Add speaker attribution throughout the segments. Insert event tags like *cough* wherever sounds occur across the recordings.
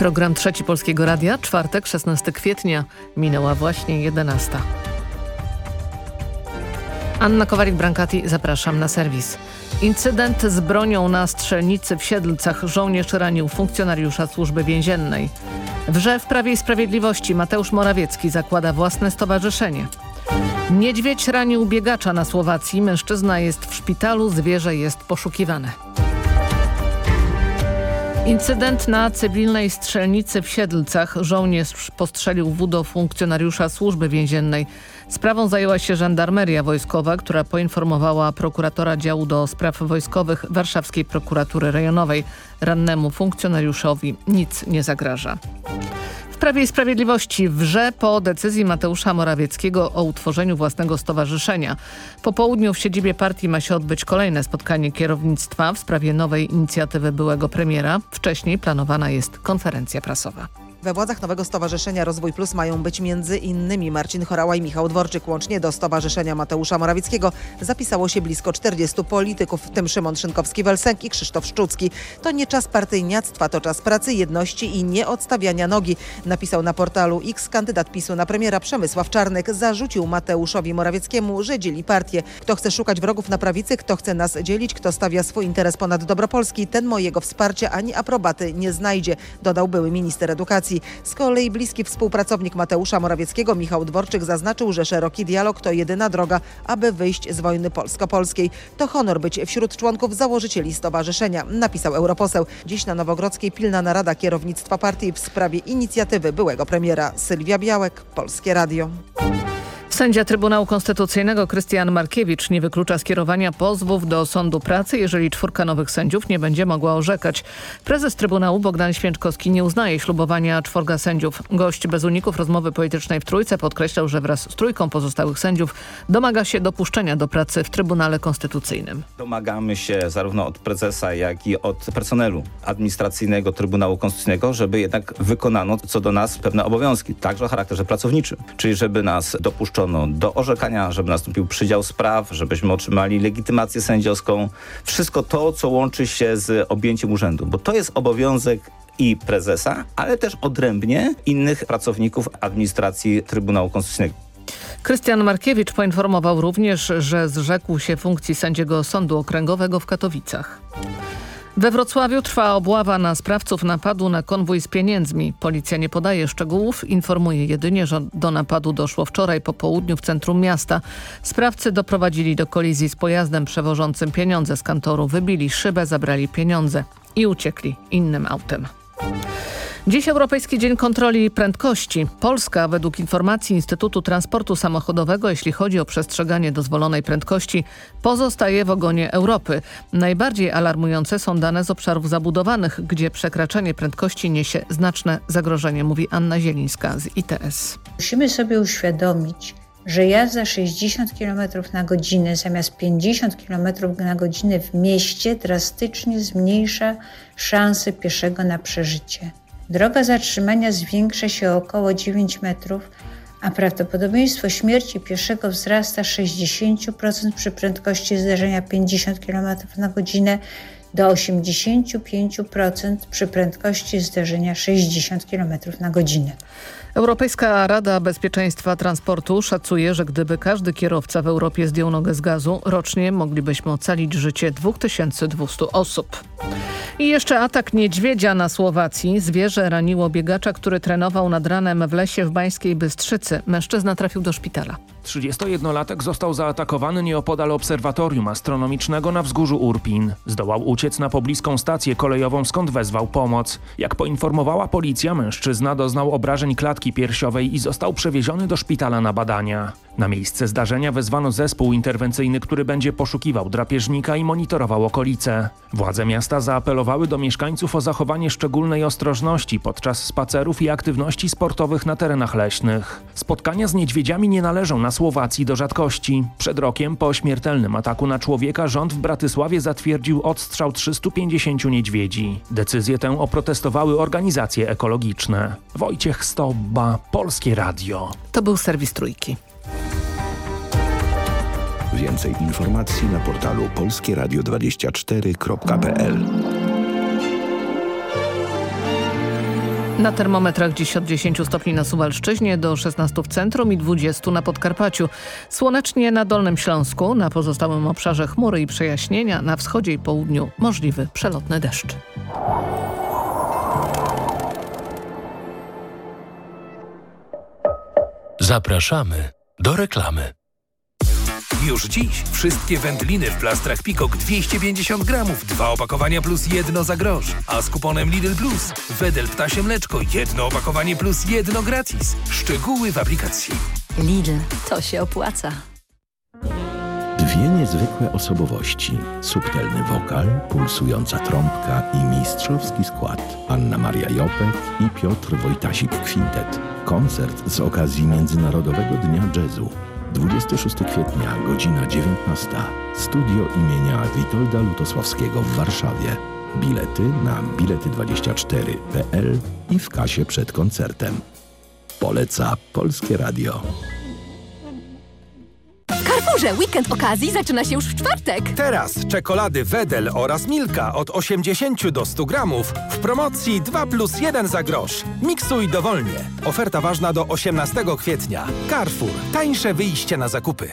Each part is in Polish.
Speaker 1: Program Trzeci Polskiego Radia, czwartek, 16 kwietnia. Minęła właśnie 11. Anna Kowalik-Brankati, zapraszam na serwis. Incydent z bronią na strzelnicy w Siedlcach. Żołnierz ranił funkcjonariusza służby więziennej. Wrze w Prawie i Sprawiedliwości Mateusz Morawiecki zakłada własne stowarzyszenie. Niedźwiedź ranił biegacza na Słowacji. Mężczyzna jest w szpitalu, zwierzę jest poszukiwane. Incydent na cywilnej strzelnicy w Siedlcach. Żołnierz postrzelił wódo funkcjonariusza służby więziennej. Sprawą zajęła się żandarmeria wojskowa, która poinformowała prokuratora działu do spraw wojskowych Warszawskiej Prokuratury Rejonowej. Rannemu funkcjonariuszowi nic nie zagraża. Prawie i Sprawiedliwości wrze po decyzji Mateusza Morawieckiego o utworzeniu własnego stowarzyszenia. Po południu w siedzibie partii ma się odbyć kolejne spotkanie kierownictwa w sprawie nowej inicjatywy byłego premiera. Wcześniej planowana jest konferencja prasowa.
Speaker 2: We władzach nowego Stowarzyszenia Rozwój Plus mają być między innymi Marcin Chorała i Michał Dworczyk. Łącznie do Stowarzyszenia Mateusza Morawieckiego zapisało się blisko 40 polityków, w tym Szymon Szynkowski-Welsenk i Krzysztof Szczucki. To nie czas partyjniactwa, to czas pracy, jedności i nieodstawiania nogi, napisał na portalu X kandydat PiSu na premiera Przemysław Czarnek. Zarzucił Mateuszowi Morawieckiemu, że dzieli partię. Kto chce szukać wrogów na prawicy, kto chce nas dzielić, kto stawia swój interes ponad dobro Polski, ten mojego wsparcia ani aprobaty nie znajdzie, dodał były minister edukacji. Z kolei bliski współpracownik Mateusza Morawieckiego, Michał Dworczyk, zaznaczył, że szeroki dialog to jedyna droga, aby wyjść z wojny polsko-polskiej. To honor być wśród członków założycieli stowarzyszenia, napisał europoseł. Dziś na Nowogrodzkiej pilna narada kierownictwa partii w sprawie inicjatywy byłego premiera Sylwia Białek, Polskie Radio.
Speaker 1: Sędzia Trybunału Konstytucyjnego Krystian Markiewicz nie wyklucza skierowania pozwów do Sądu Pracy, jeżeli czwórka nowych sędziów nie będzie mogła orzekać. Prezes Trybunału Bogdan Święczkowski nie uznaje ślubowania czworga sędziów. Gość bez uników rozmowy politycznej w Trójce podkreślał, że wraz z trójką pozostałych sędziów domaga się dopuszczenia do pracy w Trybunale Konstytucyjnym.
Speaker 3: Domagamy się zarówno od prezesa, jak i od personelu administracyjnego Trybunału Konstytucyjnego, żeby jednak wykonano co do nas pewne obowiązki, także o charakterze pracowniczym, czyli żeby nas dopuszczono do orzekania, żeby nastąpił przydział spraw, żebyśmy otrzymali legitymację sędziowską. Wszystko to, co łączy się z objęciem urzędu, bo to jest obowiązek i prezesa, ale też odrębnie innych pracowników administracji Trybunału Konstytucyjnego.
Speaker 1: Krystian Markiewicz poinformował również, że zrzekł się funkcji sędziego Sądu Okręgowego w Katowicach. We Wrocławiu trwa obława na sprawców napadu na konwój z pieniędzmi. Policja nie podaje szczegółów, informuje jedynie, że do napadu doszło wczoraj po południu w centrum miasta. Sprawcy doprowadzili do kolizji z pojazdem przewożącym pieniądze z kantoru, wybili szybę, zabrali pieniądze i uciekli innym autem. Dziś Europejski Dzień Kontroli Prędkości. Polska według informacji Instytutu Transportu Samochodowego, jeśli chodzi o przestrzeganie dozwolonej prędkości, pozostaje w ogonie Europy. Najbardziej alarmujące są dane z obszarów zabudowanych, gdzie przekraczanie prędkości niesie znaczne zagrożenie, mówi Anna Zielińska z ITS.
Speaker 4: Musimy sobie uświadomić, że jazda 60 km na godzinę zamiast 50 km na godzinę w mieście drastycznie zmniejsza szanse pieszego na przeżycie. Droga zatrzymania zwiększa się o około 9 metrów, a prawdopodobieństwo śmierci pieszego wzrasta 60% przy prędkości zdarzenia 50 km na godzinę do 85% przy prędkości zdarzenia 60 km na godzinę.
Speaker 1: Europejska Rada Bezpieczeństwa Transportu szacuje, że gdyby każdy kierowca w Europie zdjął nogę z gazu, rocznie moglibyśmy ocalić życie 2200 osób. I jeszcze atak niedźwiedzia na Słowacji. Zwierzę raniło biegacza, który trenował nad ranem w lesie w Bańskiej Bystrzycy. Mężczyzna trafił do szpitala.
Speaker 5: 31-latek został zaatakowany nieopodal obserwatorium astronomicznego na wzgórzu Urpin. Zdołał uciec na pobliską stację kolejową, skąd wezwał pomoc. Jak poinformowała policja, mężczyzna doznał obrażeń klatki piersiowej i został przewieziony do szpitala na badania. Na miejsce zdarzenia wezwano zespół interwencyjny, który będzie poszukiwał drapieżnika i monitorował okolice. Władze miasta zaapelowały do mieszkańców o zachowanie szczególnej ostrożności podczas spacerów i aktywności sportowych na terenach leśnych. Spotkania z niedźwiedziami nie należą na Słowacji do rzadkości. Przed rokiem po śmiertelnym ataku na człowieka rząd w Bratysławie zatwierdził odstrzał 350 niedźwiedzi. Decyzję tę oprotestowały organizacje ekologiczne. Wojciech Stobba, Polskie Radio.
Speaker 1: To był serwis Trójki.
Speaker 6: Więcej informacji na portalu polskieradio24.pl
Speaker 1: Na termometrach dziś od 10 stopni na Suwalszczyźnie do 16 w centrum i 20 na Podkarpaciu. Słonecznie na Dolnym Śląsku, na pozostałym obszarze chmury i przejaśnienia, na wschodzie i południu możliwy przelotny deszcz.
Speaker 7: Zapraszamy do reklamy.
Speaker 8: Już dziś wszystkie wędliny w plastrach Pikok 250 gramów, dwa opakowania plus jedno za grosz. A z kuponem Lidl Plus Wedel Ptasie Mleczko jedno opakowanie plus jedno gratis. Szczegóły w aplikacji.
Speaker 9: Lidl, to się opłaca.
Speaker 6: Niezwykłe osobowości, subtelny wokal, pulsująca trąbka i mistrzowski skład. Anna Maria Jopek i Piotr Wojtasik Kwintet. Koncert z okazji Międzynarodowego Dnia Jazzu. 26 kwietnia, godzina 19. Studio imienia Witolda Lutosławskiego w Warszawie. Bilety na bilety24.pl i w kasie przed koncertem. Poleca Polskie Radio.
Speaker 9: Carrefourze weekend okazji zaczyna się już w czwartek.
Speaker 8: Teraz czekolady Wedel oraz Milka od 80 do 100 gramów w promocji 2 plus 1 za grosz. Miksuj dowolnie. Oferta ważna do 18 kwietnia. Carrefour. Tańsze wyjście na zakupy.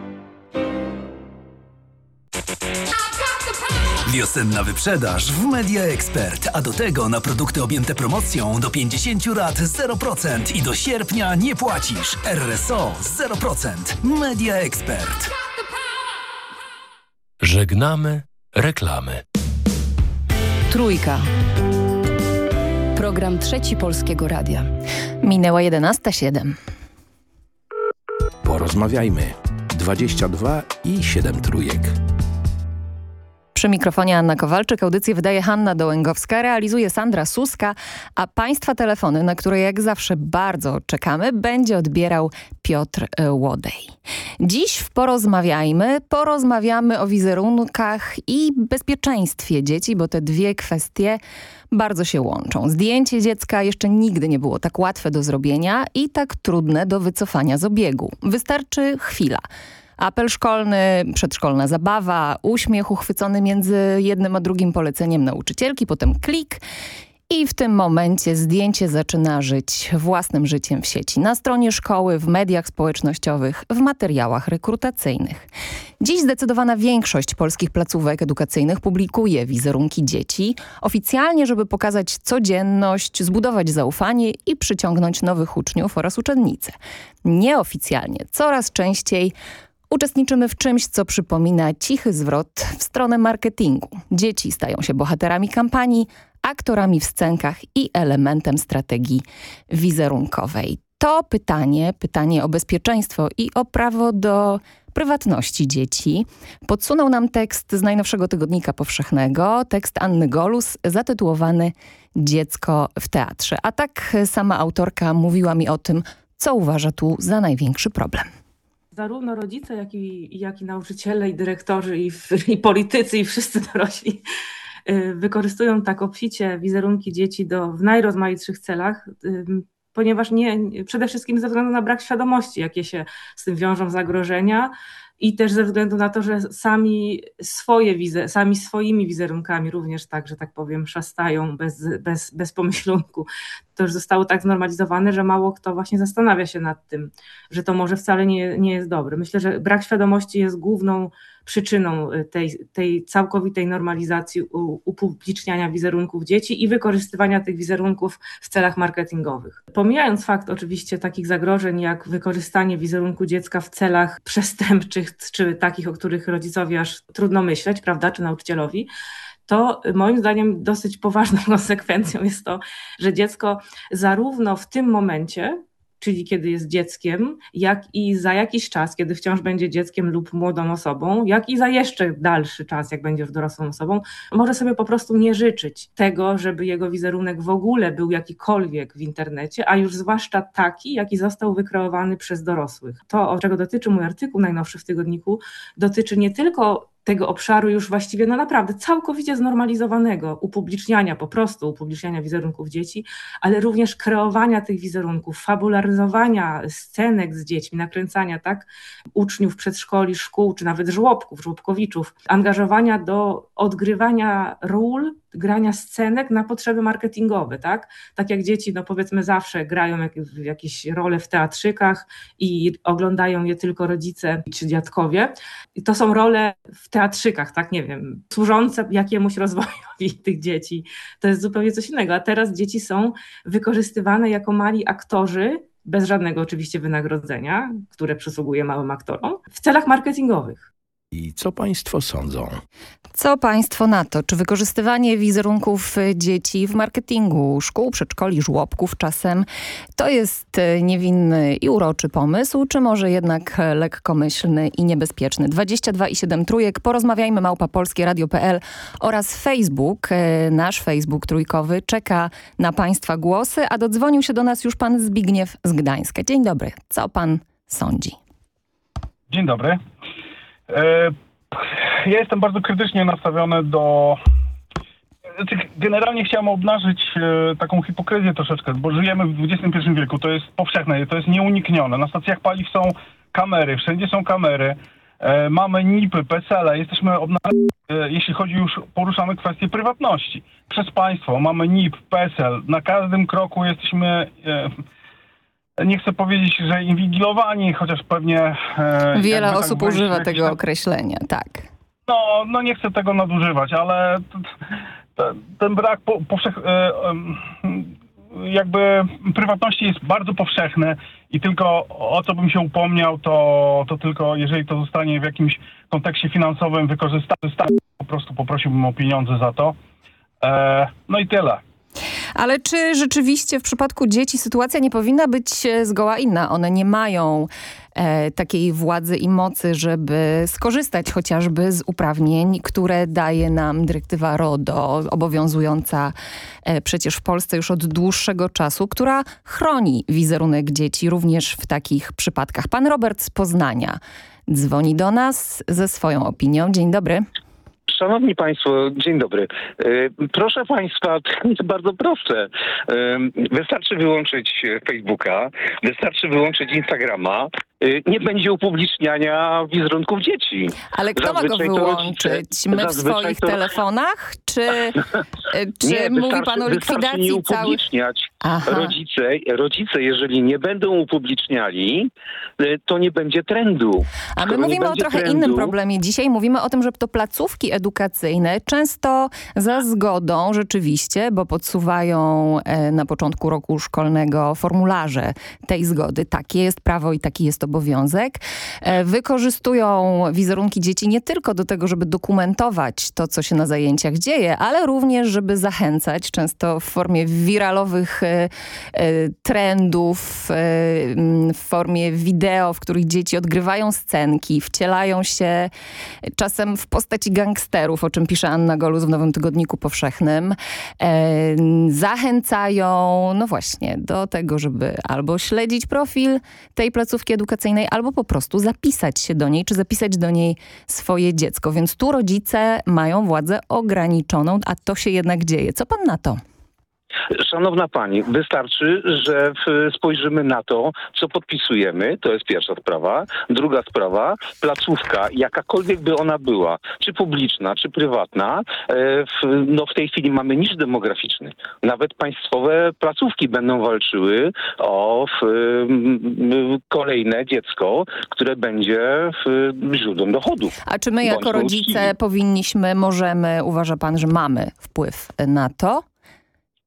Speaker 10: Wiosenna wyprzedaż w Media Expert, a do tego na produkty objęte promocją do 50 lat 0% i do sierpnia nie płacisz. RSO 0%. Media Expert.
Speaker 7: Żegnamy reklamy.
Speaker 9: Trójka. Program Trzeci Polskiego Radia.
Speaker 11: Minęła 11.07.
Speaker 6: Porozmawiajmy. 22 i 7 trójek.
Speaker 11: Przy mikrofonie Anna Kowalczyk, audycję wydaje Hanna Dołęgowska, realizuje Sandra Suska, a Państwa telefony, na które jak zawsze bardzo czekamy, będzie odbierał Piotr e, Łodej. Dziś w Porozmawiajmy porozmawiamy o wizerunkach i bezpieczeństwie dzieci, bo te dwie kwestie bardzo się łączą. Zdjęcie dziecka jeszcze nigdy nie było tak łatwe do zrobienia i tak trudne do wycofania z obiegu. Wystarczy chwila. Apel szkolny, przedszkolna zabawa, uśmiech uchwycony między jednym a drugim poleceniem nauczycielki, potem klik i w tym momencie zdjęcie zaczyna żyć własnym życiem w sieci, na stronie szkoły, w mediach społecznościowych, w materiałach rekrutacyjnych. Dziś zdecydowana większość polskich placówek edukacyjnych publikuje wizerunki dzieci, oficjalnie, żeby pokazać codzienność, zbudować zaufanie i przyciągnąć nowych uczniów oraz uczennice. Nieoficjalnie, coraz częściej Uczestniczymy w czymś, co przypomina cichy zwrot w stronę marketingu. Dzieci stają się bohaterami kampanii, aktorami w scenkach i elementem strategii wizerunkowej. To pytanie, pytanie o bezpieczeństwo i o prawo do prywatności dzieci, podsunął nam tekst z najnowszego tygodnika powszechnego, tekst Anny Golus zatytułowany Dziecko w teatrze. A tak sama autorka mówiła mi o tym, co uważa tu za największy problem
Speaker 12: zarówno rodzice, jak i, jak i nauczyciele, i dyrektorzy, i, i politycy, i wszyscy dorośli y, wykorzystują tak obficie wizerunki dzieci do, w najrozmaitszych celach, ponieważ nie, przede wszystkim ze względu na brak świadomości, jakie się z tym wiążą zagrożenia, i też ze względu na to, że sami swoje wize, sami swoimi wizerunkami również tak, że tak powiem, szastają bez, bez, bez pomyślunku. To już zostało tak znormalizowane, że mało kto właśnie zastanawia się nad tym, że to może wcale nie, nie jest dobre. Myślę, że brak świadomości jest główną przyczyną y, tej, tej całkowitej normalizacji upubliczniania wizerunków dzieci i wykorzystywania tych wizerunków w celach marketingowych. Pomijając fakt oczywiście takich zagrożeń jak wykorzystanie wizerunku dziecka w celach przestępczych, czy takich, o których rodzicowi aż trudno myśleć, prawda, czy nauczycielowi, to moim zdaniem dosyć poważną *laughs* konsekwencją jest to, że dziecko zarówno w tym momencie, czyli kiedy jest dzieckiem, jak i za jakiś czas, kiedy wciąż będzie dzieckiem lub młodą osobą, jak i za jeszcze dalszy czas, jak będzie już dorosłą osobą, może sobie po prostu nie życzyć tego, żeby jego wizerunek w ogóle był jakikolwiek w internecie, a już zwłaszcza taki, jaki został wykreowany przez dorosłych. To, o czego dotyczy mój artykuł najnowszy w tygodniku, dotyczy nie tylko tego obszaru już właściwie no naprawdę całkowicie znormalizowanego. Upubliczniania, po prostu upubliczniania wizerunków dzieci, ale również kreowania tych wizerunków, fabularyzowania scenek z dziećmi, nakręcania tak uczniów przedszkoli, szkół, czy nawet żłobków, żłobkowiczów, angażowania do odgrywania ról grania scenek na potrzeby marketingowe, tak? Tak jak dzieci, no powiedzmy zawsze grają jak, jakieś role w teatrzykach i oglądają je tylko rodzice czy dziadkowie. I to są role w teatrzykach, tak, nie wiem, służące jakiemuś rozwojowi *laughs* tych dzieci. To jest zupełnie coś innego. A teraz dzieci są wykorzystywane jako mali aktorzy, bez żadnego oczywiście wynagrodzenia, które przysługuje małym aktorom, w celach marketingowych.
Speaker 6: I co państwo sądzą?
Speaker 11: Co państwo na to? Czy wykorzystywanie wizerunków dzieci w marketingu szkół, przedszkoli, żłobków czasem to jest e, niewinny i uroczy pomysł, czy może jednak lekkomyślny i niebezpieczny? 22 i 7 trójek. Porozmawiajmy małpa polskie radio.pl oraz Facebook, e, nasz Facebook trójkowy czeka na państwa głosy, a dodzwonił się do nas już pan Zbigniew z Gdańska. Dzień dobry. Co pan sądzi?
Speaker 13: Dzień dobry. E, ja jestem bardzo krytycznie nastawiony do. Znaczy, generalnie chciałem obnażyć e, taką hipokryzję troszeczkę, bo żyjemy w XXI wieku, to jest powszechne, to jest nieuniknione. Na stacjach paliw są kamery, wszędzie są kamery, e, mamy NIP-y, PESEL-e, jesteśmy obnażeni, jeśli chodzi już, poruszamy kwestie prywatności. Przez państwo mamy NIP, PESEL, na każdym kroku jesteśmy nie chcę powiedzieć, że inwigilowani, chociaż pewnie...
Speaker 11: E, Wiele tak osób używa tego tam... określenia, tak.
Speaker 13: No, no nie chcę tego nadużywać, ale ten brak po, powszech, e, jakby prywatności jest bardzo powszechny i tylko o co bym się upomniał, to, to tylko jeżeli to zostanie w jakimś kontekście finansowym wykorzystane, po prostu poprosiłbym o pieniądze za to. E, no i tyle.
Speaker 11: Ale czy rzeczywiście w przypadku dzieci sytuacja nie powinna być zgoła inna? One nie mają e, takiej władzy i mocy, żeby skorzystać chociażby z uprawnień, które daje nam dyrektywa RODO, obowiązująca e, przecież w Polsce już od dłuższego czasu, która chroni wizerunek dzieci również w takich przypadkach. Pan Robert z Poznania dzwoni do nas ze swoją opinią. Dzień dobry.
Speaker 14: Szanowni Państwo, dzień dobry. E, proszę Państwa, *laughs* to jest bardzo proste. E, wystarczy wyłączyć Facebooka, wystarczy wyłączyć Instagrama, nie będzie upubliczniania wizerunków dzieci.
Speaker 11: Ale kto Zazwyczaj ma go wyłączyć? My w swoich to... telefonach? Czy, *laughs* czy nie, mówi pan o likwidacji
Speaker 14: nie upubliczniać. Rodzice, rodzice, jeżeli nie będą upubliczniali, to nie będzie trendu.
Speaker 11: A my mówimy o trochę trendu, innym problemie. Dzisiaj mówimy o tym, że to placówki edukacyjne, często za zgodą rzeczywiście, bo podsuwają e, na początku roku szkolnego formularze tej zgody. Takie jest prawo i taki jest obowiązek. E, wykorzystują wizerunki dzieci nie tylko do tego, żeby dokumentować to, co się na zajęciach dzieje, ale również, żeby zachęcać, często w formie wiralowych e, trendów, w formie wideo, w których dzieci odgrywają scenki, wcielają się czasem w postaci gangsterów, o czym pisze Anna Golus w Nowym Tygodniku Powszechnym, e, zachęcają, no właśnie, do tego, żeby albo śledzić profil tej placówki edukacyjnej, albo po prostu zapisać się do niej, czy zapisać do niej swoje dziecko. Więc tu rodzice mają władzę ograniczoną, a to się jednak dzieje. Co pan na to?
Speaker 14: Szanowna Pani, wystarczy, że spojrzymy na to, co podpisujemy. To jest pierwsza sprawa. Druga sprawa, placówka, jakakolwiek by ona była, czy publiczna, czy prywatna, e, w, no w tej chwili mamy niż demograficzny. Nawet państwowe placówki będą walczyły o w, kolejne dziecko, które będzie źródłem dochodu.
Speaker 11: A czy my jako rodzice powinniśmy, możemy, uważa pan, że mamy wpływ na to?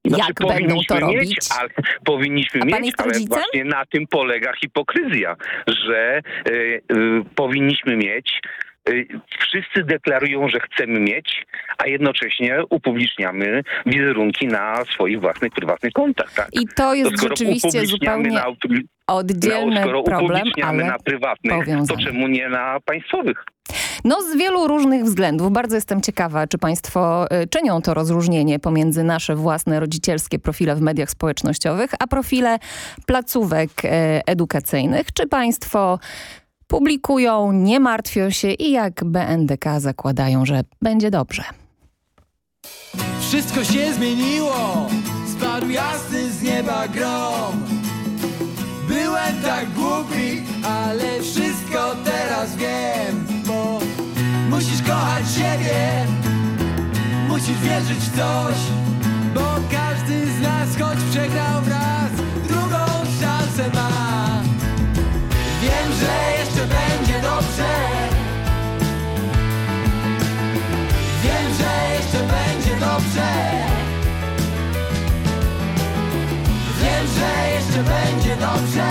Speaker 11: Znaczy, Jak będą to robić?
Speaker 14: Mieć, ale, powinniśmy
Speaker 11: A
Speaker 14: mieć, ale właśnie na tym polega hipokryzja, że y, y, powinniśmy mieć wszyscy deklarują, że chcemy mieć, a jednocześnie upubliczniamy wizerunki na swoich własnych, prywatnych kontach. Tak?
Speaker 11: I to jest
Speaker 14: skoro
Speaker 11: rzeczywiście zupełnie
Speaker 14: na, auto-
Speaker 11: oddzielny
Speaker 14: no, skoro
Speaker 11: problem,
Speaker 14: upubliczniamy
Speaker 11: ale
Speaker 14: na prywatnych,
Speaker 11: powiązany.
Speaker 14: to czemu nie na państwowych?
Speaker 11: No z wielu różnych względów. Bardzo jestem ciekawa, czy państwo y, czynią to rozróżnienie pomiędzy nasze własne rodzicielskie profile w mediach społecznościowych, a profile placówek y, edukacyjnych. Czy państwo publikują, nie martwią się i jak BNDK zakładają, że będzie dobrze.
Speaker 15: Wszystko się zmieniło, spadł jasny z nieba grom. Byłem tak głupi, ale wszystko teraz wiem, bo musisz kochać siebie, musisz wierzyć w coś, bo każdy z nas, choć przegrał raz, drugą szansę ma. Że jeszcze będzie dobrze. Wiem, że jeszcze będzie dobrze. Wiem, że jeszcze będzie dobrze.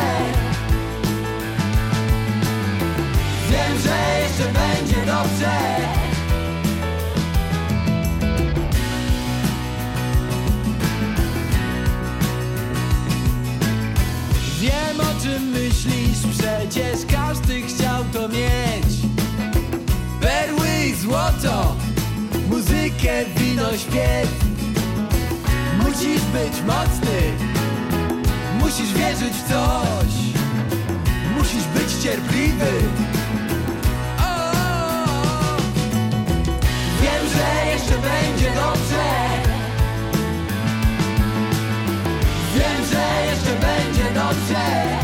Speaker 15: Wiem, że jeszcze będzie dobrze. Wiem czym myślisz, przecież każdy chciał to mieć. Perły i złoto, muzykę, wino, śpiew. Musisz być mocny, musisz wierzyć w coś. Musisz być cierpliwy. O, o, o. Wiem, że jeszcze będzie dobrze. Wiem, że jeszcze będzie dobrze.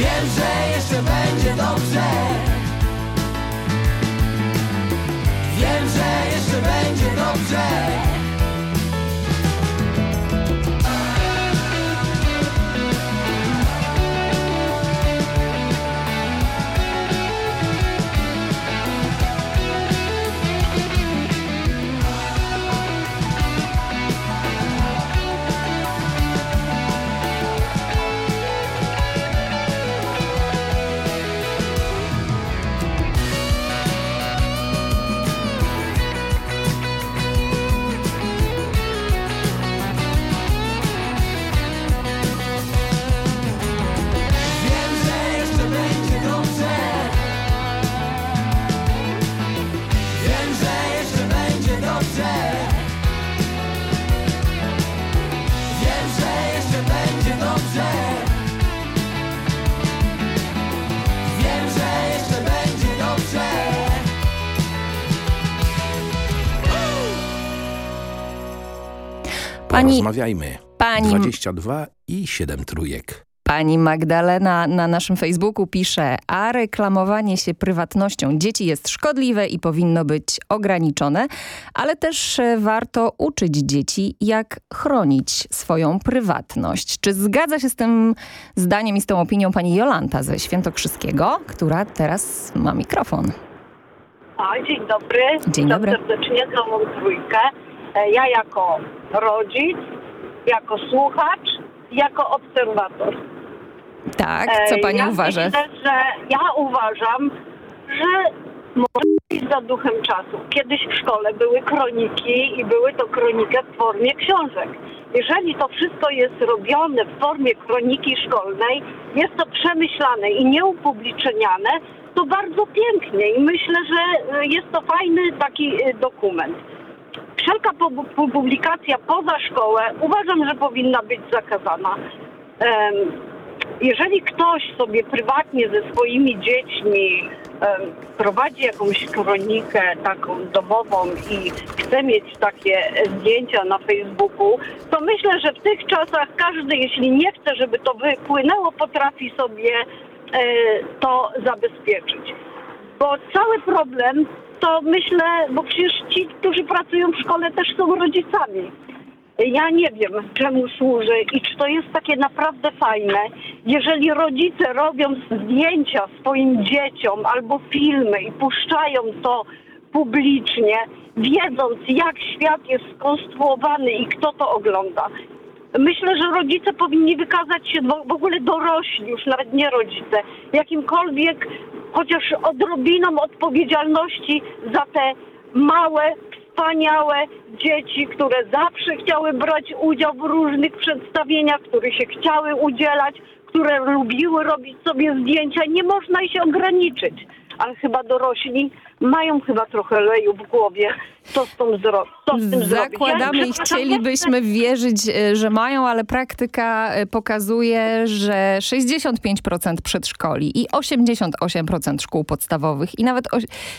Speaker 15: Wiem, że jeszcze będzie dobrze. Wiem, że jeszcze będzie dobrze.
Speaker 11: Pani,
Speaker 6: Porozmawiajmy.
Speaker 11: pani,
Speaker 6: 22 i 7 trójek.
Speaker 11: pani Magdalena na naszym Facebooku pisze, a reklamowanie się prywatnością dzieci jest szkodliwe i powinno być ograniczone, ale też e, warto uczyć dzieci, jak chronić swoją prywatność. Czy zgadza się z tym zdaniem i z tą opinią pani Jolanta ze Świętokrzyskiego, która teraz ma mikrofon?
Speaker 16: A, dzień dobry.
Speaker 11: Dzień
Speaker 16: Witam
Speaker 11: dobry.
Speaker 16: serdecznie całą trójkę. E, Ja jako rodzic, jako słuchacz, jako obserwator.
Speaker 11: Tak, co
Speaker 16: E,
Speaker 11: pani
Speaker 16: ja
Speaker 11: uważa?
Speaker 16: Myślę, że ja uważam, że może iść za duchem czasu. Kiedyś w szkole były kroniki i były to kroniki w formie książek. Jeżeli to wszystko jest robione w formie kroniki szkolnej, jest to przemyślane i nieupubliczniane, to bardzo pięknie i myślę, że jest to fajny taki y, dokument. Wszelka pu- pu- publikacja poza szkołę uważam, że powinna być zakazana. Jeżeli ktoś sobie prywatnie ze swoimi dziećmi prowadzi jakąś kronikę taką domową i chce mieć takie zdjęcia na Facebooku, to myślę, że w tych czasach każdy, jeśli nie chce, żeby to wypłynęło, potrafi sobie e, to zabezpieczyć. Bo cały problem to myślę, bo przecież ci, którzy pracują w szkole też są rodzicami. Ja nie wiem, czemu służy i czy to jest takie naprawdę fajne, jeżeli rodzice robią zdjęcia swoim dzieciom albo filmy i puszczają to publicznie, wiedząc jak świat jest skonstruowany i kto to ogląda. Myślę, że rodzice powinni wykazać się, w ogóle dorośli, już nawet nie rodzice, jakimkolwiek chociaż odrobiną odpowiedzialności za te małe, wspaniałe dzieci, które zawsze chciały brać udział w różnych przedstawieniach, które się chciały udzielać, które lubiły robić sobie zdjęcia. Nie można ich ograniczyć, ale chyba dorośli mają chyba trochę leju w głowie, co z, tą zro- co z tym zrobić.
Speaker 11: Zakładamy
Speaker 16: Ja
Speaker 11: i chcielibyśmy wierzyć, e, że mają, ale praktyka e, pokazuje, że 65% przedszkoli i 88% szkół podstawowych i nawet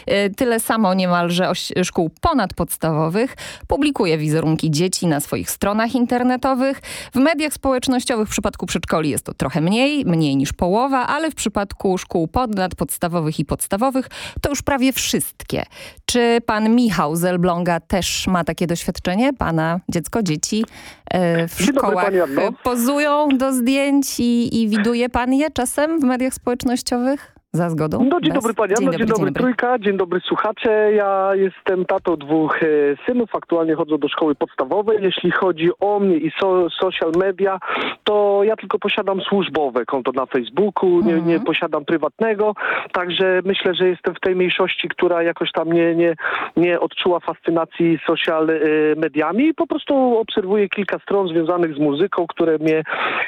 Speaker 11: e, tyle samo niemalże szkół ponadpodstawowych publikuje wizerunki dzieci na swoich stronach internetowych. W mediach społecznościowych w przypadku przedszkoli jest to trochę mniej, mniej niż połowa, ale w przypadku szkół ponadpodstawowych i podstawowych to już prawie wszystkie. Czy pan Michał z Elbląga też ma takie doświadczenie? Pana dziecko, dzieci e, w
Speaker 17: Dzień
Speaker 11: szkołach e, pozują do zdjęć i, i widuje pan je czasem w mediach społecznościowych? Za zgodą?
Speaker 17: No dzień
Speaker 11: Bez?
Speaker 17: dobry Pani Anno, dzień, dobry, Trójka, dzień dobry słuchacze. Ja jestem tatą dwóch e, synów, aktualnie chodzą do szkoły podstawowej. Jeśli chodzi o mnie i so, social media, to ja tylko posiadam służbowe konto na Facebooku, nie, nie posiadam prywatnego, także myślę, że jestem w tej mniejszości, która jakoś tam nie, nie, nie odczuła fascynacji social e, mediami i po prostu obserwuję kilka stron związanych z muzyką, które mnie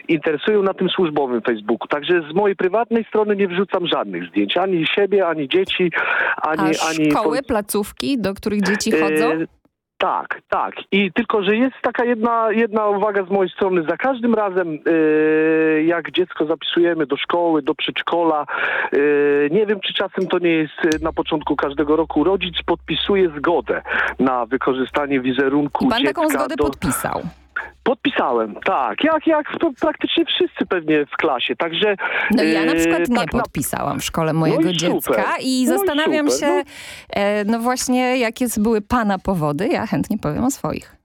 Speaker 17: interesują na tym służbowym Facebooku. Także z mojej prywatnej strony nie wrzucam żadnych zdjęć, ani siebie, ani dzieci, ani...
Speaker 11: A
Speaker 17: ani
Speaker 11: szkoły, placówki, do których dzieci chodzą?
Speaker 17: E, tak, tak. I tylko, że jest taka jedna, jedna uwaga z mojej strony. Za każdym razem, e, jak dziecko zapisujemy do szkoły, do przedszkola, e, nie wiem, czy czasem to nie jest na początku każdego roku, rodzic podpisuje zgodę na wykorzystanie wizerunku
Speaker 11: I pan
Speaker 17: dziecka
Speaker 11: taką zgodę
Speaker 17: do...
Speaker 11: podpisał.
Speaker 17: Podpisałem, tak. Jak, jak praktycznie wszyscy pewnie w klasie. Także.
Speaker 11: No ja na
Speaker 17: e,
Speaker 11: przykład nie
Speaker 17: tak na-
Speaker 11: podpisałam w szkole mojego
Speaker 17: No i
Speaker 11: dziecka i
Speaker 17: No i
Speaker 11: zastanawiam
Speaker 17: super.
Speaker 11: się,
Speaker 17: No.
Speaker 11: e, no właśnie, jakie były pana powody. Ja chętnie powiem o swoich.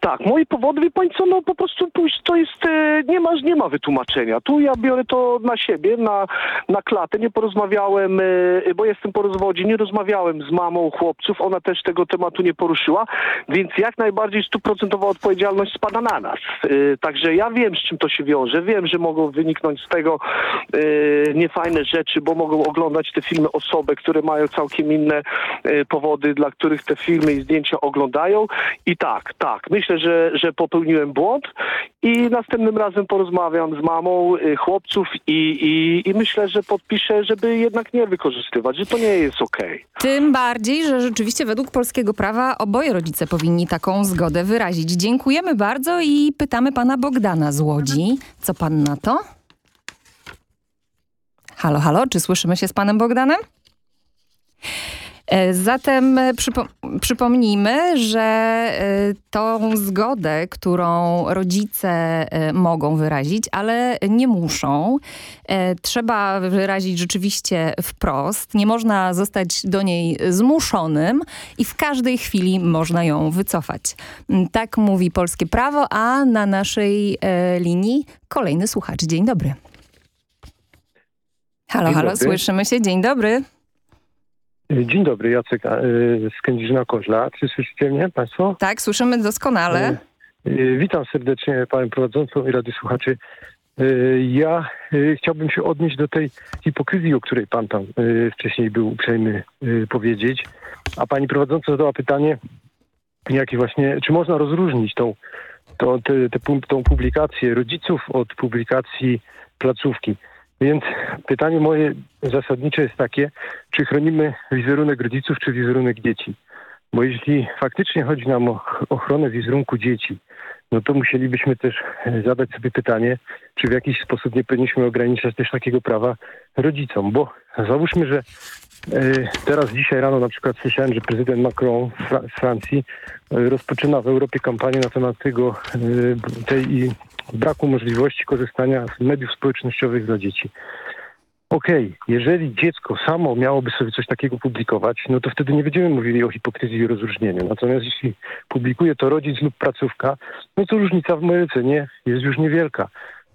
Speaker 17: Tak, moje powody, wie co, no po prostu pójść, to jest, e, nie ma, nie ma wytłumaczenia. Tu ja biorę to na siebie, na, na klatę, nie porozmawiałem, e, bo jestem po rozwodzie, nie rozmawiałem z mamą chłopców, ona też tego tematu nie poruszyła, więc jak najbardziej stuprocentowa odpowiedzialność spada na nas. E, Także ja wiem, z czym to się wiąże, wiem, że mogą wyniknąć z tego e, niefajne rzeczy, bo mogą oglądać te filmy osoby, które mają całkiem inne e, powody, dla których te filmy i zdjęcia oglądają. I tak, tak, myślę, że, że popełniłem błąd i następnym razem porozmawiam z mamą y, chłopców i, i, i myślę, że podpiszę, żeby jednak nie wykorzystywać, że to nie jest okej.
Speaker 11: Tym bardziej, że rzeczywiście według polskiego prawa oboje rodzice powinni taką zgodę wyrazić. Dziękujemy bardzo i pytamy pana Bogdana z Łodzi. Co pan na to? Halo, halo, czy słyszymy się z panem Bogdanem? E, Zatem e, przypo przypomnijmy, że e, tą zgodę, którą rodzice mogą wyrazić, ale nie muszą, trzeba wyrazić rzeczywiście wprost. Nie można zostać do niej zmuszonym i w każdej chwili można ją wycofać. Mm, Tak mówi polskie prawo, a na naszej linii kolejny słuchacz. Dzień dobry. Halo,
Speaker 18: Dzień
Speaker 11: halo,
Speaker 18: dobry.
Speaker 11: słyszymy się. Dzień dobry.
Speaker 18: Dzień dobry, Jacek e, z Kędzierzyna Koźla. Czy słyszycie mnie Państwo?
Speaker 11: Tak, słyszymy doskonale.
Speaker 18: E, Witam serdecznie Panią Prowadzącą i Rady Słuchaczy. Ja chciałbym się odnieść do tej hipokryzji, o której Pan tam wcześniej był uprzejmy powiedzieć. A Pani Prowadząca zadała pytanie, jakie właśnie, czy można rozróżnić tą, tą, te, te, pu- tą publikację rodziców od publikacji placówki. Więc pytanie moje zasadnicze jest takie, czy chronimy wizerunek rodziców, czy wizerunek dzieci? Bo jeśli faktycznie chodzi nam o ochronę wizerunku dzieci, no to musielibyśmy też e, zadać sobie pytanie, czy w jakiś sposób nie powinniśmy ograniczać też takiego prawa rodzicom. Bo załóżmy, że e, teraz dzisiaj rano na przykład słyszałem, że prezydent Macron z Francji e, rozpoczyna w Europie kampanię na temat tego, tej braku możliwości korzystania z mediów społecznościowych dla dzieci. Okej, jeżeli dziecko samo miałoby sobie coś takiego publikować, no to wtedy nie będziemy mówili o hipokryzji i rozróżnieniu. Natomiast jeśli publikuje to rodzic lub placówka, no to różnica w mojej ocenie jest już niewielka.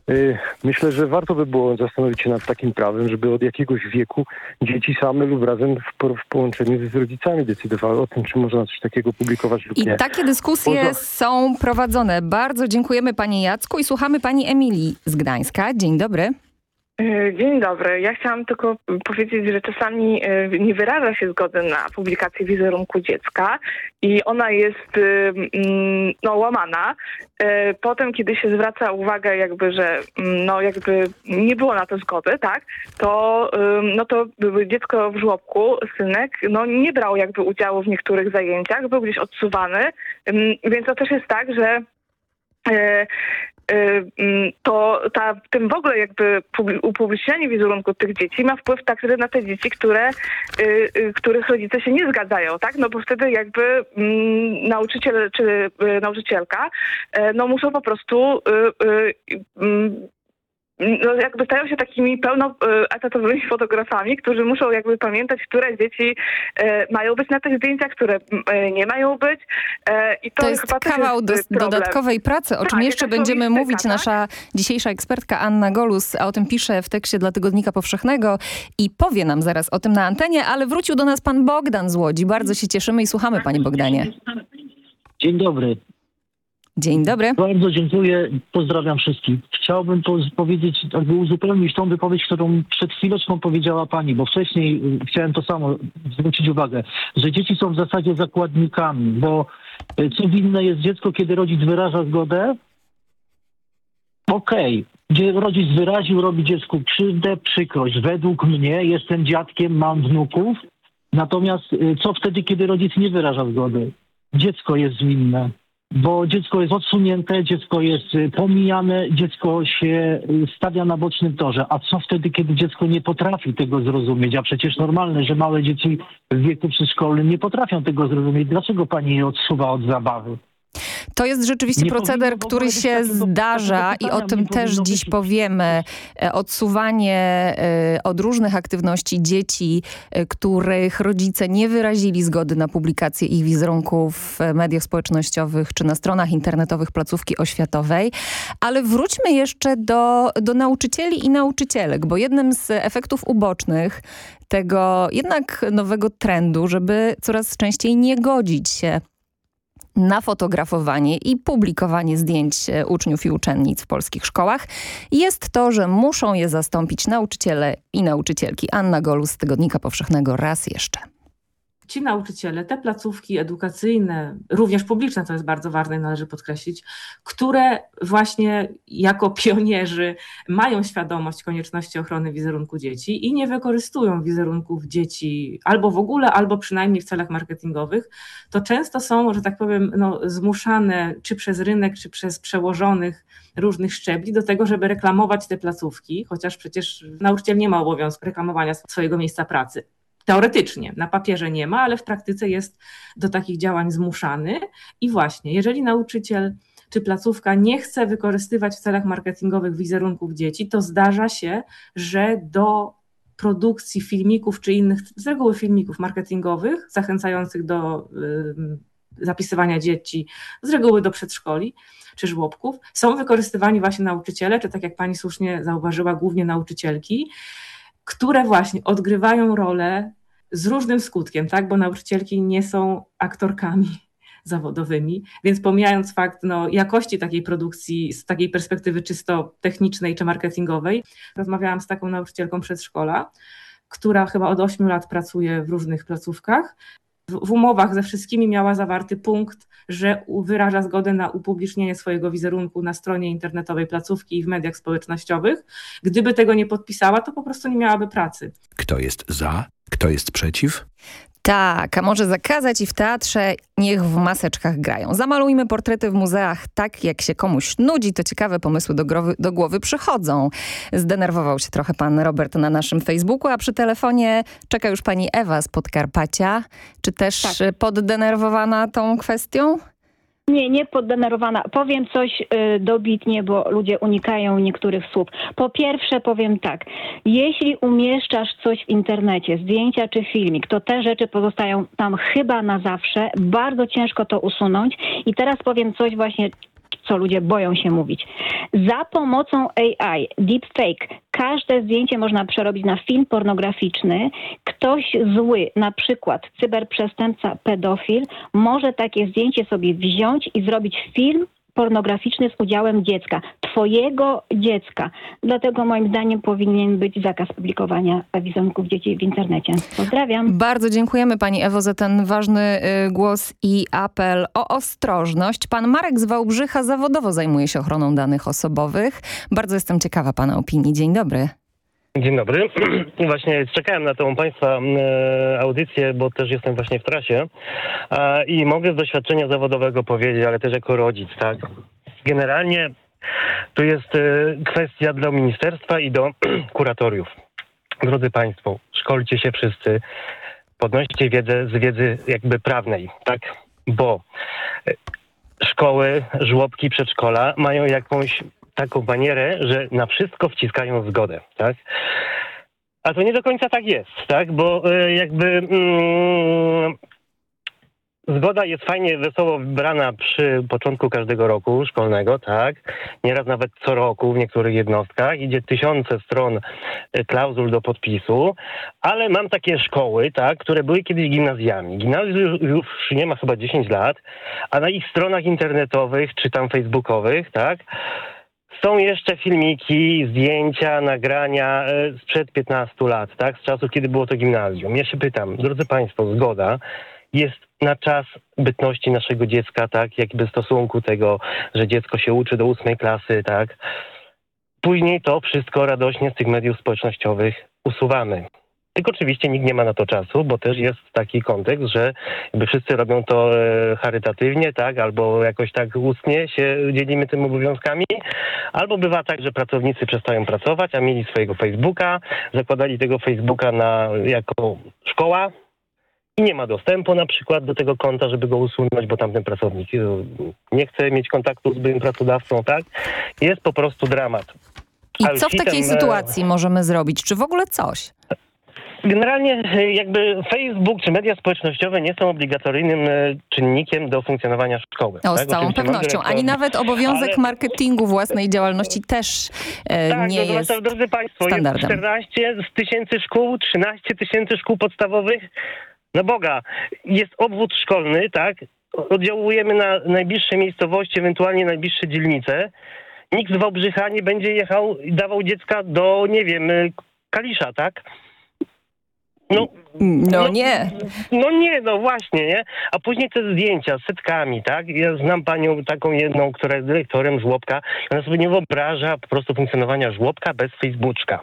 Speaker 18: Y, Myślę, że warto by było zastanowić się nad takim prawem, żeby od jakiegoś wieku dzieci same lub razem w, w połączeniu z rodzicami decydowały o tym, czy można coś takiego publikować lub
Speaker 11: I
Speaker 18: nie.
Speaker 11: takie dyskusje
Speaker 18: Poza-
Speaker 11: są prowadzone. Bardzo dziękujemy Panie Jacku i słuchamy Pani Emilii z Gdańska. Dzień dobry.
Speaker 19: E, Dzień dobry. Ja chciałam tylko powiedzieć, że czasami e, nie wyraża się zgody na publikację wizerunku dziecka i ona jest e, no, łamana. Potem, kiedy się zwraca uwagę, jakby, że no, jakby nie było na to zgody, tak, to, no, to dziecko w żłobku, synek, no, nie brał jakby udziału w niektórych zajęciach, był gdzieś odsuwany, więc to też jest tak, że to ta, tym w ogóle jakby publi- upublicznianie wizerunku tych dzieci ma wpływ także na te dzieci, które, y, y, których rodzice się nie zgadzają, tak? No bo wtedy jakby mm, nauczyciel czy y, nauczycielka no muszą po prostu y, y, mm, no jakby stają się takimi pełnoetatowymi *laughs* fotografami, którzy muszą jakby pamiętać, które dzieci e, mają być na tych zdjęciach, które e, nie mają być. E, I to,
Speaker 11: To jest kawał
Speaker 19: jest, y, problem.
Speaker 11: dodatkowej pracy, o czym
Speaker 19: Tak,
Speaker 11: jeszcze będziemy mówić.
Speaker 19: tak?
Speaker 11: Nasza dzisiejsza ekspertka Anna Golus a o tym pisze w tekście dla Tygodnika Powszechnego i powie nam zaraz o tym na antenie, ale wrócił do nas pan Bogdan z Łodzi. Bardzo się cieszymy i słuchamy, panie Bogdanie.
Speaker 20: Dzień dobry.
Speaker 11: Dzień dobry.
Speaker 20: Bardzo dziękuję. Pozdrawiam wszystkich. Chciałbym po powiedzieć, jakby uzupełnić tą wypowiedź, którą przed chwileczką powiedziała pani, bo wcześniej y, chciałem to samo zwrócić uwagę, że dzieci są w zasadzie zakładnikami, bo y, co winne jest dziecko, kiedy rodzic wyraża zgodę? Okej. Gdzie rodzic wyraził, robi dziecku krzywdę, przykrość. Według mnie jestem dziadkiem, mam wnuków. Natomiast y, co wtedy, kiedy rodzic nie wyraża zgody? Dziecko jest winne bo dziecko jest odsunięte, dziecko jest y, pomijane, dziecko się y, stawia na bocznym torze. A co wtedy, kiedy dziecko nie potrafi tego zrozumieć? A przecież normalne, że małe dzieci w wieku przedszkolnym nie potrafią tego zrozumieć. Dlaczego pani je odsuwa od zabawy?
Speaker 11: To jest rzeczywiście
Speaker 20: Nie
Speaker 11: proceder, który się zdarza i o tym też dziś
Speaker 20: być.
Speaker 11: powiemy. E, Odsuwanie e, od różnych aktywności dzieci, e, których rodzice nie wyrazili zgody na publikację ich wizerunku w mediach społecznościowych czy na stronach internetowych placówki oświatowej. Ale wróćmy jeszcze do, do nauczycieli i nauczycielek, bo jednym z efektów ubocznych tego jednak nowego trendu, żeby coraz częściej nie godzić się na fotografowanie i publikowanie zdjęć e, uczniów i uczennic w polskich szkołach jest to, że muszą je zastąpić nauczyciele i nauczycielki. Anna Golus z Tygodnika Powszechnego raz jeszcze.
Speaker 12: Ci nauczyciele, te placówki edukacyjne, również publiczne, co jest bardzo ważne i należy podkreślić, które właśnie jako pionierzy mają świadomość konieczności ochrony wizerunku dzieci i nie wykorzystują wizerunków dzieci albo w ogóle, albo przynajmniej w celach marketingowych, to często są, że tak powiem, no, zmuszane czy przez rynek, czy przez przełożonych różnych szczebli do tego, żeby reklamować te placówki, chociaż przecież nauczyciel nie ma obowiązku reklamowania swojego miejsca pracy. Teoretycznie, na papierze nie ma, ale w praktyce jest do takich działań zmuszany. I właśnie, jeżeli nauczyciel czy placówka nie chce wykorzystywać w celach marketingowych wizerunków dzieci, to zdarza się, że do produkcji filmików czy innych, z reguły filmików marketingowych, zachęcających do y, zapisywania dzieci, z reguły do przedszkoli czy żłobków, są wykorzystywani właśnie nauczyciele, czy tak jak pani słusznie zauważyła, głównie nauczycielki, które właśnie odgrywają rolę z różnym skutkiem, tak? bo nauczycielki nie są aktorkami *laughs* zawodowymi, więc pomijając fakt no, jakości takiej produkcji z takiej perspektywy czysto technicznej czy marketingowej, rozmawiałam z taką nauczycielką przedszkola, która chyba od 8 lat pracuje w różnych placówkach. W, umowach ze wszystkimi miała zawarty punkt, że wyraża zgodę na upublicznienie swojego wizerunku na stronie internetowej placówki i w mediach społecznościowych. Gdyby tego nie podpisała, to po prostu nie miałaby pracy.
Speaker 6: Kto jest za, kto jest przeciw?
Speaker 11: Tak, a może zakazać i w teatrze niech w maseczkach grają. Zamalujmy portrety w muzeach tak, jak się komuś nudzi, to ciekawe pomysły do, growy, do głowy przychodzą. Zdenerwował się trochę pan Robert na naszym Facebooku, a przy telefonie czeka już pani Ewa z Podkarpacia. Czy też y, poddenerwowana tą kwestią?
Speaker 21: Nie, nie poddenerwowana. Powiem coś y, dobitnie, bo ludzie unikają niektórych słów. Po pierwsze powiem tak, jeśli umieszczasz coś w internecie, zdjęcia czy filmik, to te rzeczy pozostają tam chyba na zawsze. Bardzo ciężko to usunąć. I teraz powiem coś właśnie co ludzie boją się mówić. Za pomocą AI, deepfake, każde zdjęcie można przerobić na film pornograficzny. Ktoś zły, na przykład cyberprzestępca, pedofil, może takie zdjęcie sobie wziąć i zrobić film pornograficzny z udziałem dziecka, twojego dziecka. Dlatego moim zdaniem powinien być zakaz publikowania wizerunków dzieci w internecie. Pozdrawiam.
Speaker 11: Bardzo dziękujemy pani Ewo za ten ważny y, głos i apel o ostrożność. Pan Marek z Wałbrzycha zawodowo zajmuje się ochroną danych osobowych. Bardzo jestem ciekawa pana opinii. Dzień dobry.
Speaker 22: Dzień dobry. *clears throat* Właśnie czekałem na tą Państwa e, audycję, bo też jestem właśnie w trasie e, i mogę z doświadczenia zawodowego powiedzieć, ale też jako rodzic, tak. Generalnie tu jest e, kwestia do ministerstwa i do *clears throat* kuratoriów. Drodzy Państwo, szkolcie się wszyscy, podnoście wiedzę z wiedzy jakby prawnej, tak? Bo szkoły, żłobki, przedszkola mają jakąś taką manierę, że na wszystko wciskają zgodę, tak? A to nie do końca tak jest, tak? Bo y, jakby mm, zgoda jest fajnie, wesoło wybrana przy początku każdego roku szkolnego, tak? Nieraz nawet co roku w niektórych jednostkach. Idzie tysiące stron y, klauzul do podpisu, ale mam takie szkoły, tak, które były kiedyś gimnazjami. Gimnazjum już nie ma chyba 10 lat, a na ich stronach internetowych czy tam facebookowych, tak? Są jeszcze filmiki, zdjęcia, nagrania e, sprzed 15 lat, tak? Z czasów, kiedy było to gimnazjum. Ja się pytam, drodzy Państwo, zgoda jest na czas bytności naszego dziecka, tak? Jakby stosunku tego, że dziecko się uczy do ósmej klasy, tak? Później to wszystko radośnie z tych mediów społecznościowych usuwamy. Tylko oczywiście nikt nie ma na to czasu, bo też jest taki kontekst, że jakby wszyscy robią to e, charytatywnie, tak, albo jakoś tak ustnie się dzielimy tym obowiązkami, albo bywa tak, że pracownicy przestają pracować, a mieli swojego Facebooka, zakładali tego Facebooka na, jako szkoła, i nie ma dostępu na przykład do tego konta, żeby go usunąć, bo tamten pracownik nie chce mieć kontaktu z byłym pracodawcą, tak? Jest po prostu dramat.
Speaker 11: I co w takiej
Speaker 22: e,
Speaker 11: sytuacji możemy zrobić? Czy w ogóle coś?
Speaker 22: Generalnie e, jakby Facebook czy media społecznościowe nie są obligatoryjnym e, czynnikiem do funkcjonowania szkoły.
Speaker 11: O, z
Speaker 22: tak?
Speaker 11: całą
Speaker 22: Oczywiście
Speaker 11: pewnością.
Speaker 22: dyrektor-
Speaker 11: Ani nawet obowiązek
Speaker 22: ale-
Speaker 11: marketingu własnej działalności też e,
Speaker 22: tak,
Speaker 11: nie
Speaker 22: no,
Speaker 11: jest
Speaker 22: zwłaszcza, drodzy Państwo,
Speaker 11: standardem.
Speaker 22: jest 14 z tysięcy szkół, 13 tysięcy szkół podstawowych. No Boga, jest obwód szkolny, tak? Oddziałujemy na najbliższe miejscowości, ewentualnie najbliższe dzielnice. Nikt z Wałbrzycha nie będzie jechał i dawał dziecka do, nie wiem, y, Kalisza, tak? No,
Speaker 11: no nie.
Speaker 22: No nie, no właśnie, nie? A później te zdjęcia z setkami, tak? Ja znam panią taką jedną, która jest dyrektorem żłobka. Ona sobie nie wyobraża po prostu funkcjonowania żłobka bez Facebooka.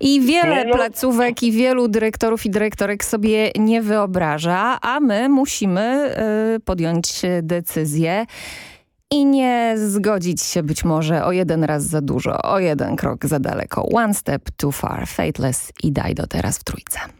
Speaker 11: I wiele
Speaker 22: no-
Speaker 11: placówek i wielu dyrektorów i dyrektorek sobie nie wyobraża, a my musimy y, podjąć decyzję i nie zgodzić się być może o jeden raz za dużo, o jeden krok za daleko. One step too far. Fateless i Dido teraz w trójce.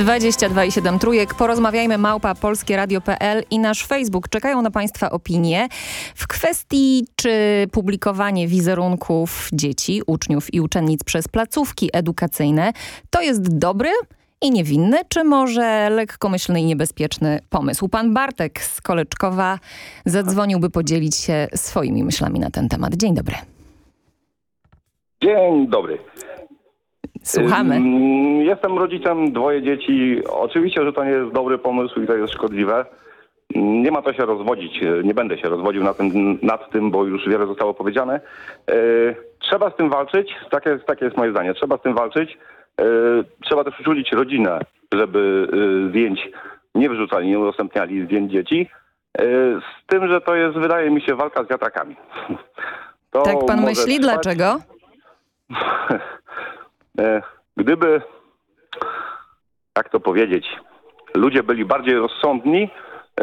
Speaker 23: 22 i
Speaker 11: 7 trójek. Porozmawiajmy małpa polskieradio.pl i nasz Facebook. Czekają na Państwa opinie w kwestii, czy publikowanie wizerunków dzieci, uczniów i uczennic przez placówki edukacyjne to jest dobry i niewinny, czy może lekkomyślny i niebezpieczny pomysł. Pan Bartek z Koleczkowa zadzwonił, by podzielić się swoimi myślami na ten temat. Dzień dobry.
Speaker 24: Dzień dobry.
Speaker 11: Słuchamy.
Speaker 24: Jestem rodzicem, dwoje dzieci. Oczywiście, że to nie jest dobry pomysł i to jest szkodliwe. Nie ma co się rozwodzić. Yy, Nie będę się rozwodził nad tym, nad tym bo już wiele zostało powiedziane. Yy, Trzeba z tym walczyć. Takie, jest- takie jest moje zdanie. Trzeba z tym walczyć. Yy, Trzeba też uczulić rodzinę, żeby zdjęć nie wrzucali, nie udostępniali zdjęć dzieci. Z tym, że to jest, wydaje mi się, walka z wiatrakami. *laughs* To
Speaker 11: tak pan myśli?
Speaker 24: trwać.
Speaker 11: Dlaczego? *laughs*
Speaker 24: E, Gdyby, jak to powiedzieć, ludzie byli bardziej rozsądni,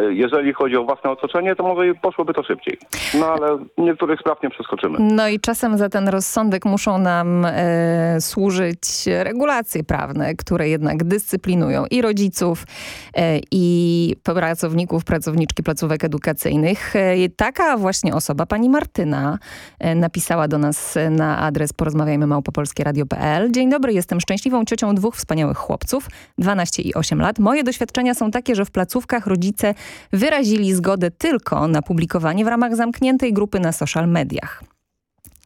Speaker 24: jeżeli chodzi o własne otoczenie, to może poszłoby to szybciej. No ale niektórych spraw nie przeskoczymy.
Speaker 11: No i czasem za ten rozsądek muszą nam e, służyć regulacje prawne, które jednak dyscyplinują i rodziców, e, i pracowników, pracowniczki placówek edukacyjnych. E, taka właśnie osoba, pani Martyna, e, napisała do nas na adres porozmawiajmy małpopolskieradio.pl. Dzień dobry, jestem szczęśliwą ciocią dwóch wspaniałych chłopców, 12 i 8 lat. Moje doświadczenia są takie, że w placówkach rodzice wyrazili zgodę tylko na publikowanie w ramach zamkniętej grupy na social mediach.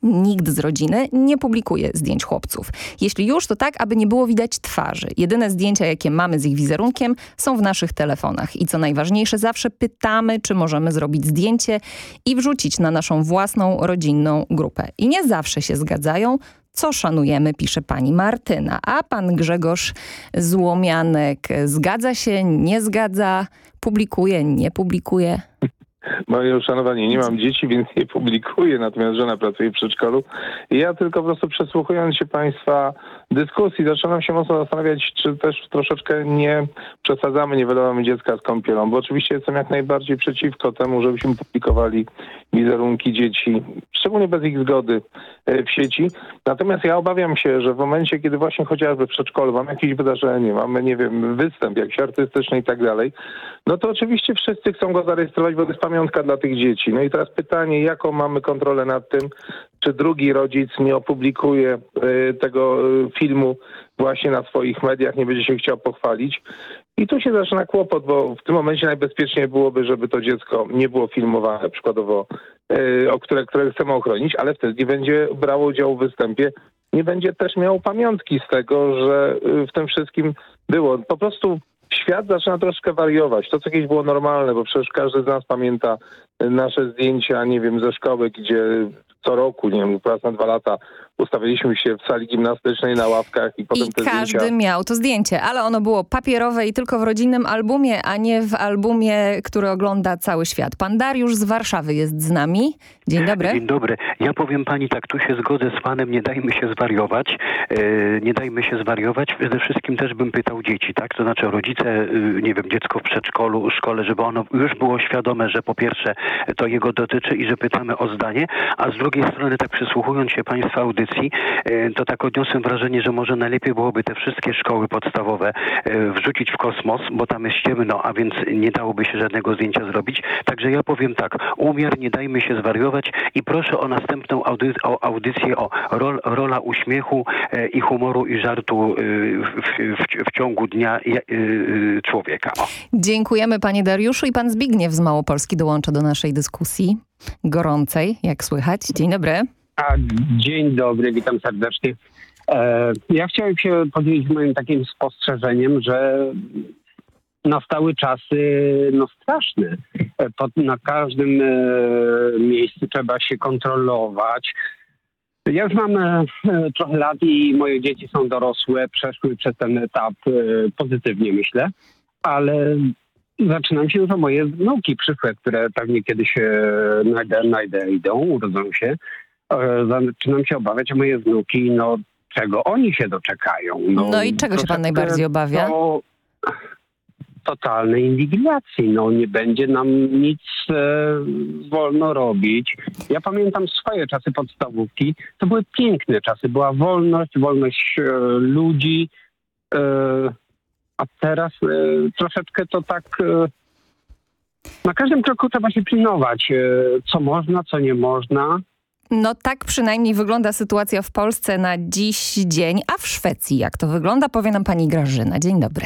Speaker 11: Nikt z rodziny nie publikuje zdjęć chłopców. Jeśli już, to tak, aby nie było widać twarzy. Jedyne zdjęcia, jakie mamy z ich wizerunkiem, są w naszych telefonach. I co najważniejsze, zawsze pytamy, czy możemy zrobić zdjęcie i wrzucić na naszą własną rodzinną grupę. I nie zawsze się zgadzają, co szanujemy, pisze pani Martyna. A pan Grzegorz Złomianek zgadza się, nie zgadza, publikuje, nie publikuje.
Speaker 25: Moje uszanowanie, nie mam dzieci, więc nie publikuję, natomiast żona pracuje w przedszkolu. I ja tylko po prostu przesłuchując się Państwa dyskusji, zaczynam się mocno zastanawiać, czy też troszeczkę nie przesadzamy, nie wylewamy dziecka z kąpielą, bo oczywiście jestem jak najbardziej przeciwko temu, żebyśmy publikowali wizerunki dzieci, szczególnie bez ich zgody e, w sieci. Natomiast ja obawiam się, że w momencie, kiedy właśnie chociażby w przedszkolu mamy jakieś wydarzenie, mamy, nie wiem, występ jakiś artystyczny i tak dalej, no to oczywiście wszyscy chcą go zarejestrować, bo to jest pamiątka dla tych dzieci. No i teraz pytanie, jaką mamy kontrolę nad tym, czy drugi rodzic nie opublikuje e, tego e, filmu właśnie na swoich mediach, nie będzie się chciał pochwalić. I tu się zaczyna kłopot, bo w tym momencie najbezpieczniej byłoby, żeby to dziecko nie było filmowane, przykładowo, e, o które, które chcemy ochronić, ale wtedy nie będzie brało udziału w występie, nie będzie też miał pamiątki z tego, że w tym wszystkim było. Po prostu świat zaczyna troszkę wariować. To, co kiedyś było normalne, bo przecież każdy z nas pamięta e, nasze zdjęcia, nie wiem, ze szkoły, gdzie co roku, nie wiem, raz na dwa lata ustawiliśmy się w sali gimnastycznej na ławkach i potem
Speaker 11: I
Speaker 25: te
Speaker 11: każdy
Speaker 25: zdjęcia...
Speaker 11: miał to zdjęcie, ale ono było papierowe i tylko w rodzinnym albumie, a nie w albumie, który ogląda cały świat. Pan Dariusz z Warszawy jest z nami. Dzień dobry.
Speaker 26: Dzień dobry. Ja powiem pani tak, tu się zgodzę z panem, nie dajmy się zwariować. E, nie dajmy się zwariować. Przede wszystkim też bym pytał dzieci, tak? To znaczy rodzice, e, nie wiem, dziecko w przedszkolu, szkole, żeby ono już było świadome, że po pierwsze to jego dotyczy i że pytamy o zdanie, a z drugiej strony tak przysłuchując się państwa audycji, e, to tak odniosłem wrażenie, że może najlepiej byłoby te wszystkie szkoły podstawowe e, wrzucić w kosmos, bo tam jest ciemno, a więc nie dałoby się żadnego zdjęcia zrobić. Także ja powiem tak, umiar, nie dajmy się zwariować i proszę o następną audy o audycję o rol, rola uśmiechu e, i humoru i żartu w, w, w ciągu dnia człowieka. O.
Speaker 11: Dziękujemy panie Dariuszu i pan Zbigniew z Małopolski dołącza do naszej dyskusji gorącej, jak słychać. Dzień dobry.
Speaker 27: A, dzień dobry, witam serdecznie. E, ja chciałem się podzielić moim takim spostrzeżeniem, że nastały czasy no straszne. E, na każdym e, miejscu trzeba się kontrolować. Ja już mam e, trochę lat i moje dzieci są dorosłe, przeszły przez ten etap e, pozytywnie myślę, ale zaczynam się o moje wnuki przyszłe, które pewnie kiedyś e, najdę, najdę idą, urodzą się. E, zaczynam się obawiać o moje wnuki, no czego oni się doczekają.
Speaker 11: No i czego się pan najbardziej obawia?
Speaker 27: To totalnej inwigilacji. No nie będzie nam nic e, wolno robić. Ja pamiętam swoje czasy podstawówki. To były piękne czasy. Była wolność, wolność e, ludzi. E, a teraz e, troszeczkę to tak... E, na każdym kroku trzeba się pilnować, co można, co nie można.
Speaker 11: No tak przynajmniej wygląda sytuacja w Polsce na dziś dzień, a w Szwecji jak to wygląda powie nam pani Grażyna. Dzień dobry.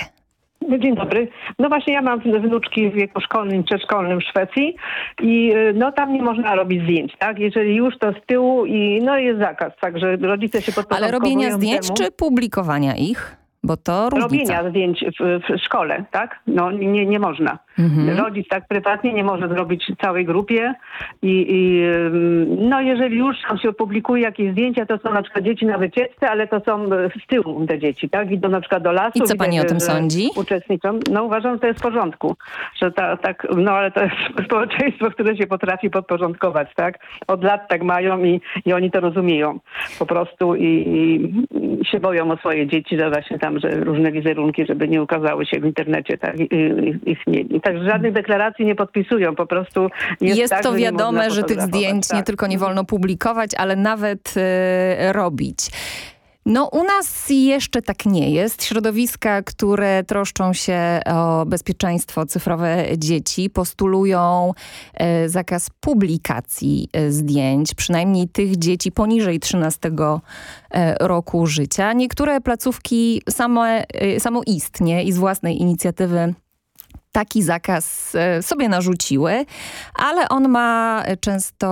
Speaker 28: Dzień dobry. No właśnie ja mam wnuczki w wieku szkolnym, przedszkolnym w Szwecji i y, no tam nie można robić zdjęć, tak? Jeżeli już to z tyłu i no jest zakaz, także rodzice się
Speaker 11: Ale
Speaker 28: podporządkowują
Speaker 11: robienia zdjęć
Speaker 28: temu.
Speaker 11: czy publikowania ich? Bo to różnica.
Speaker 28: Robienia zdjęć w, w szkole, tak? No nie, nie można.
Speaker 11: Mhm.
Speaker 28: Rodzic tak prywatnie nie może zrobić całej grupie i, i no jeżeli już tam się opublikuje jakieś zdjęcia, to są na przykład dzieci na wycieczce, ale to są e, z tyłu te dzieci, tak? Idą na przykład do lasu.
Speaker 11: I co pani o
Speaker 28: że-
Speaker 11: tym
Speaker 28: że
Speaker 11: sądzi?
Speaker 28: Uczestniczą. No uważam, że to jest w porządku, że ta, tak, no ale to jest *laughs* społeczeństwo, które się potrafi podporządkować, tak? Od lat tak mają i, i oni to rozumieją po prostu i, i się boją o swoje dzieci, że właśnie tam, że różne wizerunki, żeby nie ukazały się w internecie, tak? I, i, ich mieli. Także żadnych deklaracji nie podpisują, po prostu jest,
Speaker 11: Jest
Speaker 28: tak,
Speaker 11: to
Speaker 28: że nie
Speaker 11: wiadome, że tych zdjęć nie
Speaker 28: tak.
Speaker 11: tylko nie wolno publikować, ale nawet e, robić. No u nas jeszcze tak nie jest. Środowiska, które troszczą się o bezpieczeństwo cyfrowe dzieci, postulują e, zakaz publikacji e, zdjęć, przynajmniej tych dzieci poniżej 13 e, roku życia. Niektóre placówki same, samoistnie i z własnej inicjatywy taki zakaz e, sobie narzuciły, ale on ma często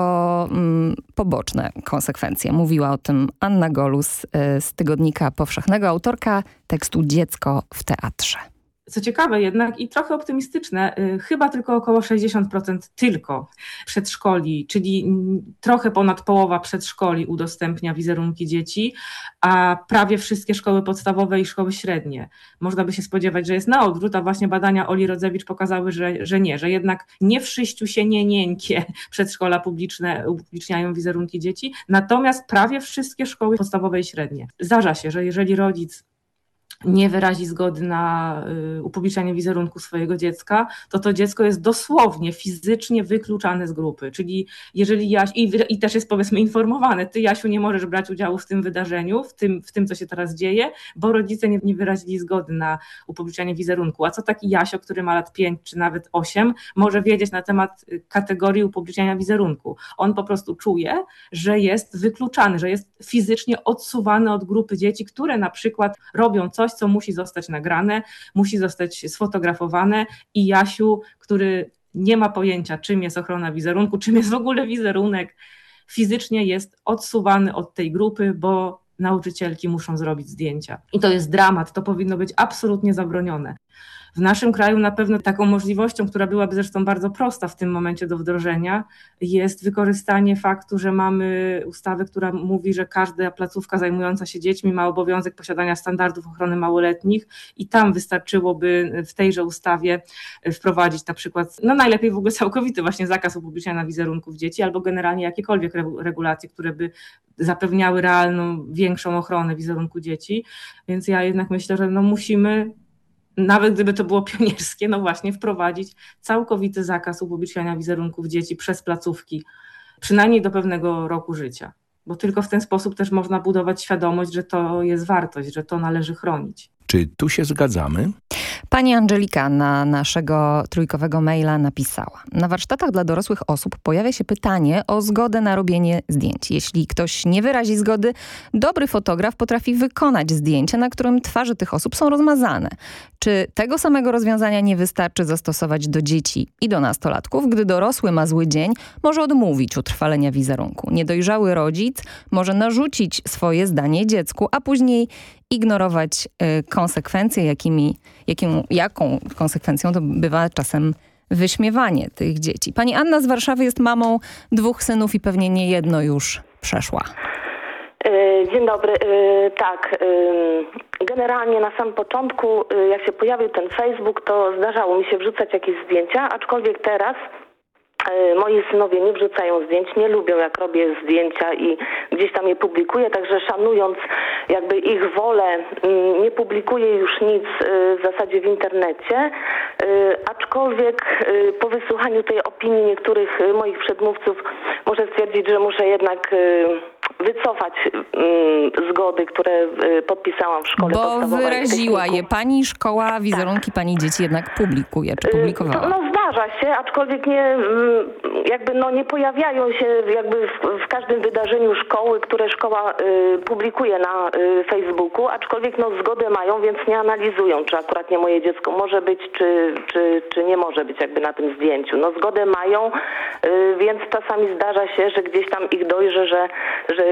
Speaker 11: mm, poboczne konsekwencje. Mówiła o tym Anna Golus e, z Tygodnika Powszechnego, autorka tekstu Dziecko w teatrze.
Speaker 12: Co ciekawe jednak i trochę optymistyczne, y, chyba tylko około 60% tylko przedszkoli, czyli trochę ponad połowa przedszkoli udostępnia wizerunki dzieci, a prawie wszystkie szkoły podstawowe i szkoły średnie. Można by się spodziewać, że jest na odwrót, a właśnie badania Oli Rodzewicz pokazały, że, że nie, że jednak nie wszyściu się nie nieńkie *laughs* przedszkola publiczne upubliczniają wizerunki dzieci, natomiast prawie wszystkie szkoły podstawowe i średnie. Zdarza się, że jeżeli rodzic nie wyrazi zgody na y, upublicznianie wizerunku swojego dziecka, to to dziecko jest dosłownie fizycznie wykluczane z grupy. Czyli jeżeli Jaś, i, i też jest powiedzmy informowane, ty Jasiu nie możesz brać udziału w tym wydarzeniu, w tym, w tym co się teraz dzieje, bo rodzice nie, nie wyrazili zgody na upublicznianie wizerunku. A co taki Jasio, który ma lat 5 czy nawet 8, może wiedzieć na temat y, kategorii upubliczniania wizerunku? On po prostu czuje, że jest wykluczany, że jest fizycznie odsuwany od grupy dzieci, które na przykład robią co musi zostać nagrane, musi zostać sfotografowane i Jasiu, który nie ma pojęcia, czym jest ochrona wizerunku, czym jest w ogóle wizerunek, fizycznie jest odsuwany od tej grupy, bo nauczycielki muszą zrobić zdjęcia. I to jest dramat, to powinno być absolutnie zabronione. W naszym kraju na pewno taką możliwością, która byłaby zresztą bardzo prosta w tym momencie do wdrożenia, jest wykorzystanie faktu, że mamy ustawę, która mówi, że każda placówka zajmująca się dziećmi ma obowiązek posiadania standardów ochrony małoletnich i tam wystarczyłoby w tejże ustawie wprowadzić na przykład, no najlepiej w ogóle całkowity właśnie zakaz upubliczniania wizerunków dzieci albo generalnie jakiekolwiek regu- regulacje, które by zapewniały realną, większą ochronę wizerunku dzieci. Więc ja jednak myślę, że no musimy nawet gdyby to było pionierskie, no właśnie wprowadzić całkowity zakaz upubliczniania wizerunków dzieci przez placówki, przynajmniej do pewnego roku życia, bo tylko w ten sposób też można budować świadomość, że to jest wartość, że to należy chronić.
Speaker 6: Czy tu się zgadzamy?
Speaker 11: Pani Angelika na naszego trójkowego maila napisała. Na warsztatach dla dorosłych osób pojawia się pytanie o zgodę na robienie zdjęć. Jeśli ktoś nie wyrazi zgody, dobry fotograf potrafi wykonać zdjęcie, na którym twarze tych osób są rozmazane. Czy tego samego rozwiązania nie wystarczy zastosować do dzieci i do nastolatków? Gdy dorosły ma zły dzień, może odmówić utrwalenia wizerunku. Niedojrzały rodzic może narzucić swoje zdanie dziecku, a później ignorować y, konsekwencje, jakimi, jakim, jaką konsekwencją to bywa czasem wyśmiewanie tych dzieci. Pani Anna z Warszawy jest mamą dwóch synów i pewnie nie jedno już przeszła.
Speaker 29: E, Dzień dobry. E, Tak, e, generalnie na samym początku, jak się pojawił ten Facebook, to zdarzało mi się wrzucać jakieś zdjęcia, aczkolwiek teraz moi synowie nie wrzucają zdjęć, nie lubią jak robię zdjęcia i gdzieś tam je publikuję, także szanując jakby ich wolę, mm, nie publikuję już nic e, w zasadzie w internecie, e, aczkolwiek e, po wysłuchaniu tej opinii niektórych e, moich przedmówców muszę stwierdzić, że muszę jednak e, wycofać mm, zgody, które podpisałam w szkole
Speaker 11: Bo wyraziła je pani szkoła, wizerunki pani dzieci jednak publikuje, czy publikowała?
Speaker 29: No zdarza się, aczkolwiek nie, mm, jakby no nie pojawiają się jakby w, w każdym wydarzeniu szkoły, które szkoła y, publikuje na y, Facebooku, aczkolwiek no zgodę mają, więc nie analizują, czy akurat nie moje dziecko może być, czy, czy, czy nie może być jakby na tym zdjęciu. No zgodę mają, y, więc czasami zdarza się, że gdzieś tam ich dojrzy, że, że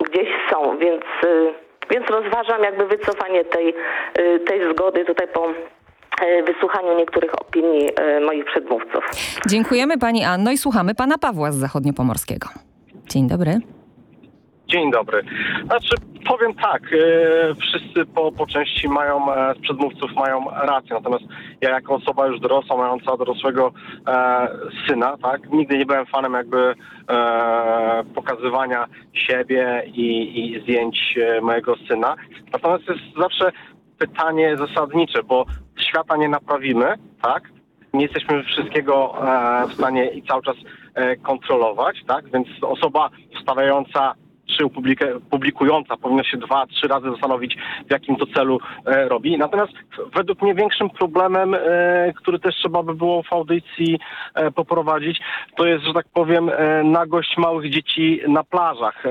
Speaker 29: gdzieś są, więc... Y, więc rozważam jakby wycofanie tej, y, tej zgody tutaj po wysłuchaniu niektórych opinii y, moich przedmówców.
Speaker 11: Dziękujemy pani Anno i słuchamy pana Pawła z Zachodniopomorskiego. Dzień dobry.
Speaker 30: Dzień dobry. Znaczy, powiem tak, e, wszyscy po, po części mają, e, z przedmówców mają rację, natomiast ja jako osoba już dorosła, mająca dorosłego e, syna, tak, nigdy nie byłem fanem jakby e, pokazywania siebie i, i zdjęć e, mojego syna. Natomiast jest zawsze pytanie zasadnicze, bo świata nie naprawimy, tak? nie jesteśmy wszystkiego e, w stanie i cały czas e, kontrolować, tak? Więc osoba wstawiająca czy publikująca powinna się dwa, trzy razy zastanowić, w jakim to celu e, robi. Natomiast według mnie większym problemem, e, który też trzeba by było w audycji e, poprowadzić, to jest, że tak powiem, e, nagość małych dzieci na plażach e,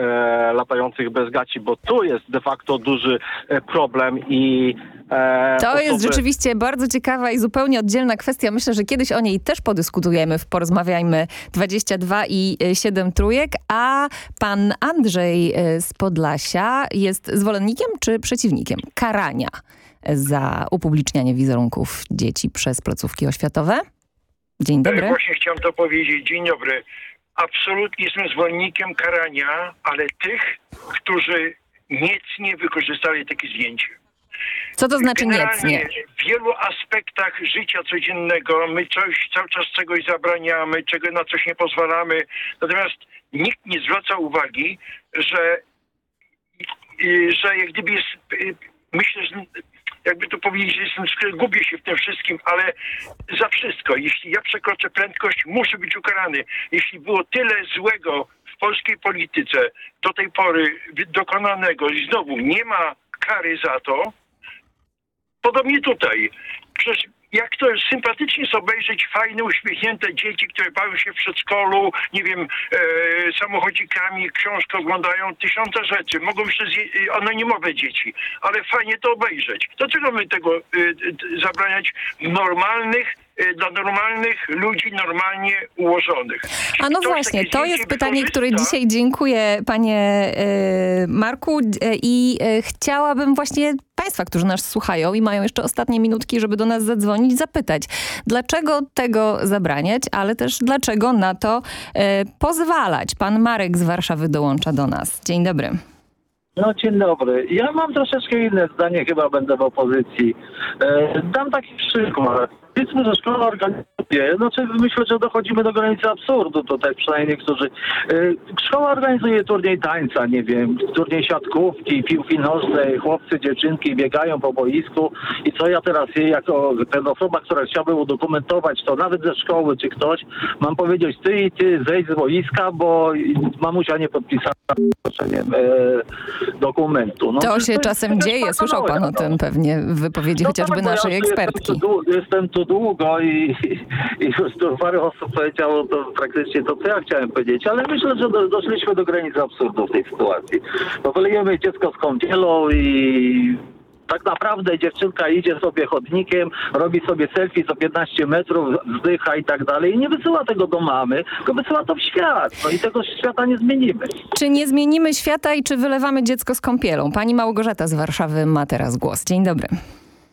Speaker 30: latających bez gaci, bo tu jest de facto duży e, problem i e,
Speaker 11: To jest
Speaker 30: osoby-
Speaker 11: rzeczywiście bardzo ciekawa i zupełnie oddzielna kwestia. Myślę, że kiedyś o niej też podyskutujemy w Porozmawiajmy 22 i 7 trójek, a pan Andrzej e, z Podlasia jest zwolennikiem czy przeciwnikiem karania za upublicznianie wizerunków dzieci przez placówki oświatowe? Dzień dobry.
Speaker 31: Właśnie chciałem to powiedzieć. Dzień dobry. Absolutnie jestem zwolennikiem karania, ale tych, którzy niecnie wykorzystali takie zdjęcie.
Speaker 11: Co to znaczy niecnie?
Speaker 31: W wielu aspektach życia codziennego my coś, cały czas czegoś zabraniamy, czego na coś nie pozwalamy. Natomiast nikt nie zwraca uwagi, że, że jak gdyby jest, myślę, że jakby to powiedzieć, że jestem, gubię się w tym wszystkim, ale za wszystko. Jeśli ja przekroczę prędkość, muszę być ukarany. Jeśli było tyle złego w polskiej polityce do tej pory dokonanego i znowu nie ma kary za to, Podobnie tutaj. Przecież jak to sympatycznie jest obejrzeć fajne, uśmiechnięte dzieci, które bawią się w przedszkolu, nie wiem, e, samochodzikami, książkę oglądają, tysiące rzeczy. Mogą być też anonimowe dzieci, ale fajnie to obejrzeć. Dlaczego my tego e, zabraniać w normalnych, e, dla normalnych ludzi normalnie ułożonych?
Speaker 11: A no właśnie, to jest pytanie, które
Speaker 31: wykorzysta-
Speaker 11: dzisiaj dziękuję panie e, Marku e, i chciałabym właśnie państwa, którzy nas słuchają i mają jeszcze ostatnie minutki, żeby do nas zadzwonić, zapytać, dlaczego tego zabraniać, ale też dlaczego na to pozwalać. Pan Marek z Warszawy dołącza do nas. Dzień dobry.
Speaker 32: No dzień dobry. Ja mam troszeczkę inne zdanie, chyba będę w opozycji. E, dam taki przykład. Powiedzmy, że szkoła organizuje, znaczy myślę, że dochodzimy do granicy absurdu tutaj, przynajmniej niektórzy. Y, Szkoła organizuje turniej tańca, nie wiem, turniej siatkówki, piłki nożnej, chłopcy, dziewczynki biegają po boisku i co ja teraz jako ten osoba, która chciałaby udokumentować to nawet ze szkoły czy ktoś, mam powiedzieć ty i ty zejdź z boiska, bo mamusia nie podpisała przeproszeniem, e, dokumentu. No,
Speaker 11: To się
Speaker 32: jest
Speaker 11: czasem
Speaker 32: jakaś
Speaker 11: dzieje. Słyszał pan o tym pewnie w wypowiedzi chociażby
Speaker 32: tak, ja
Speaker 11: naszej
Speaker 32: jestem
Speaker 11: ekspertki.
Speaker 32: tu Jestem tu długo i, i już tu parę osób powiedziało to praktycznie to, co ja chciałem powiedzieć, ale myślę, że do, doszliśmy do granicy absurdu w tej sytuacji. Bo wylejemy dziecko z kąpielą i tak naprawdę dziewczynka idzie sobie chodnikiem, robi sobie selfie co 15 metrów, wzdycha i tak dalej i nie wysyła tego do mamy, tylko wysyła to w świat. No i tego świata nie zmienimy.
Speaker 11: Czy nie zmienimy świata i czy wylewamy dziecko z kąpielą? Pani Małgorzata z Warszawy ma teraz głos. Dzień dobry.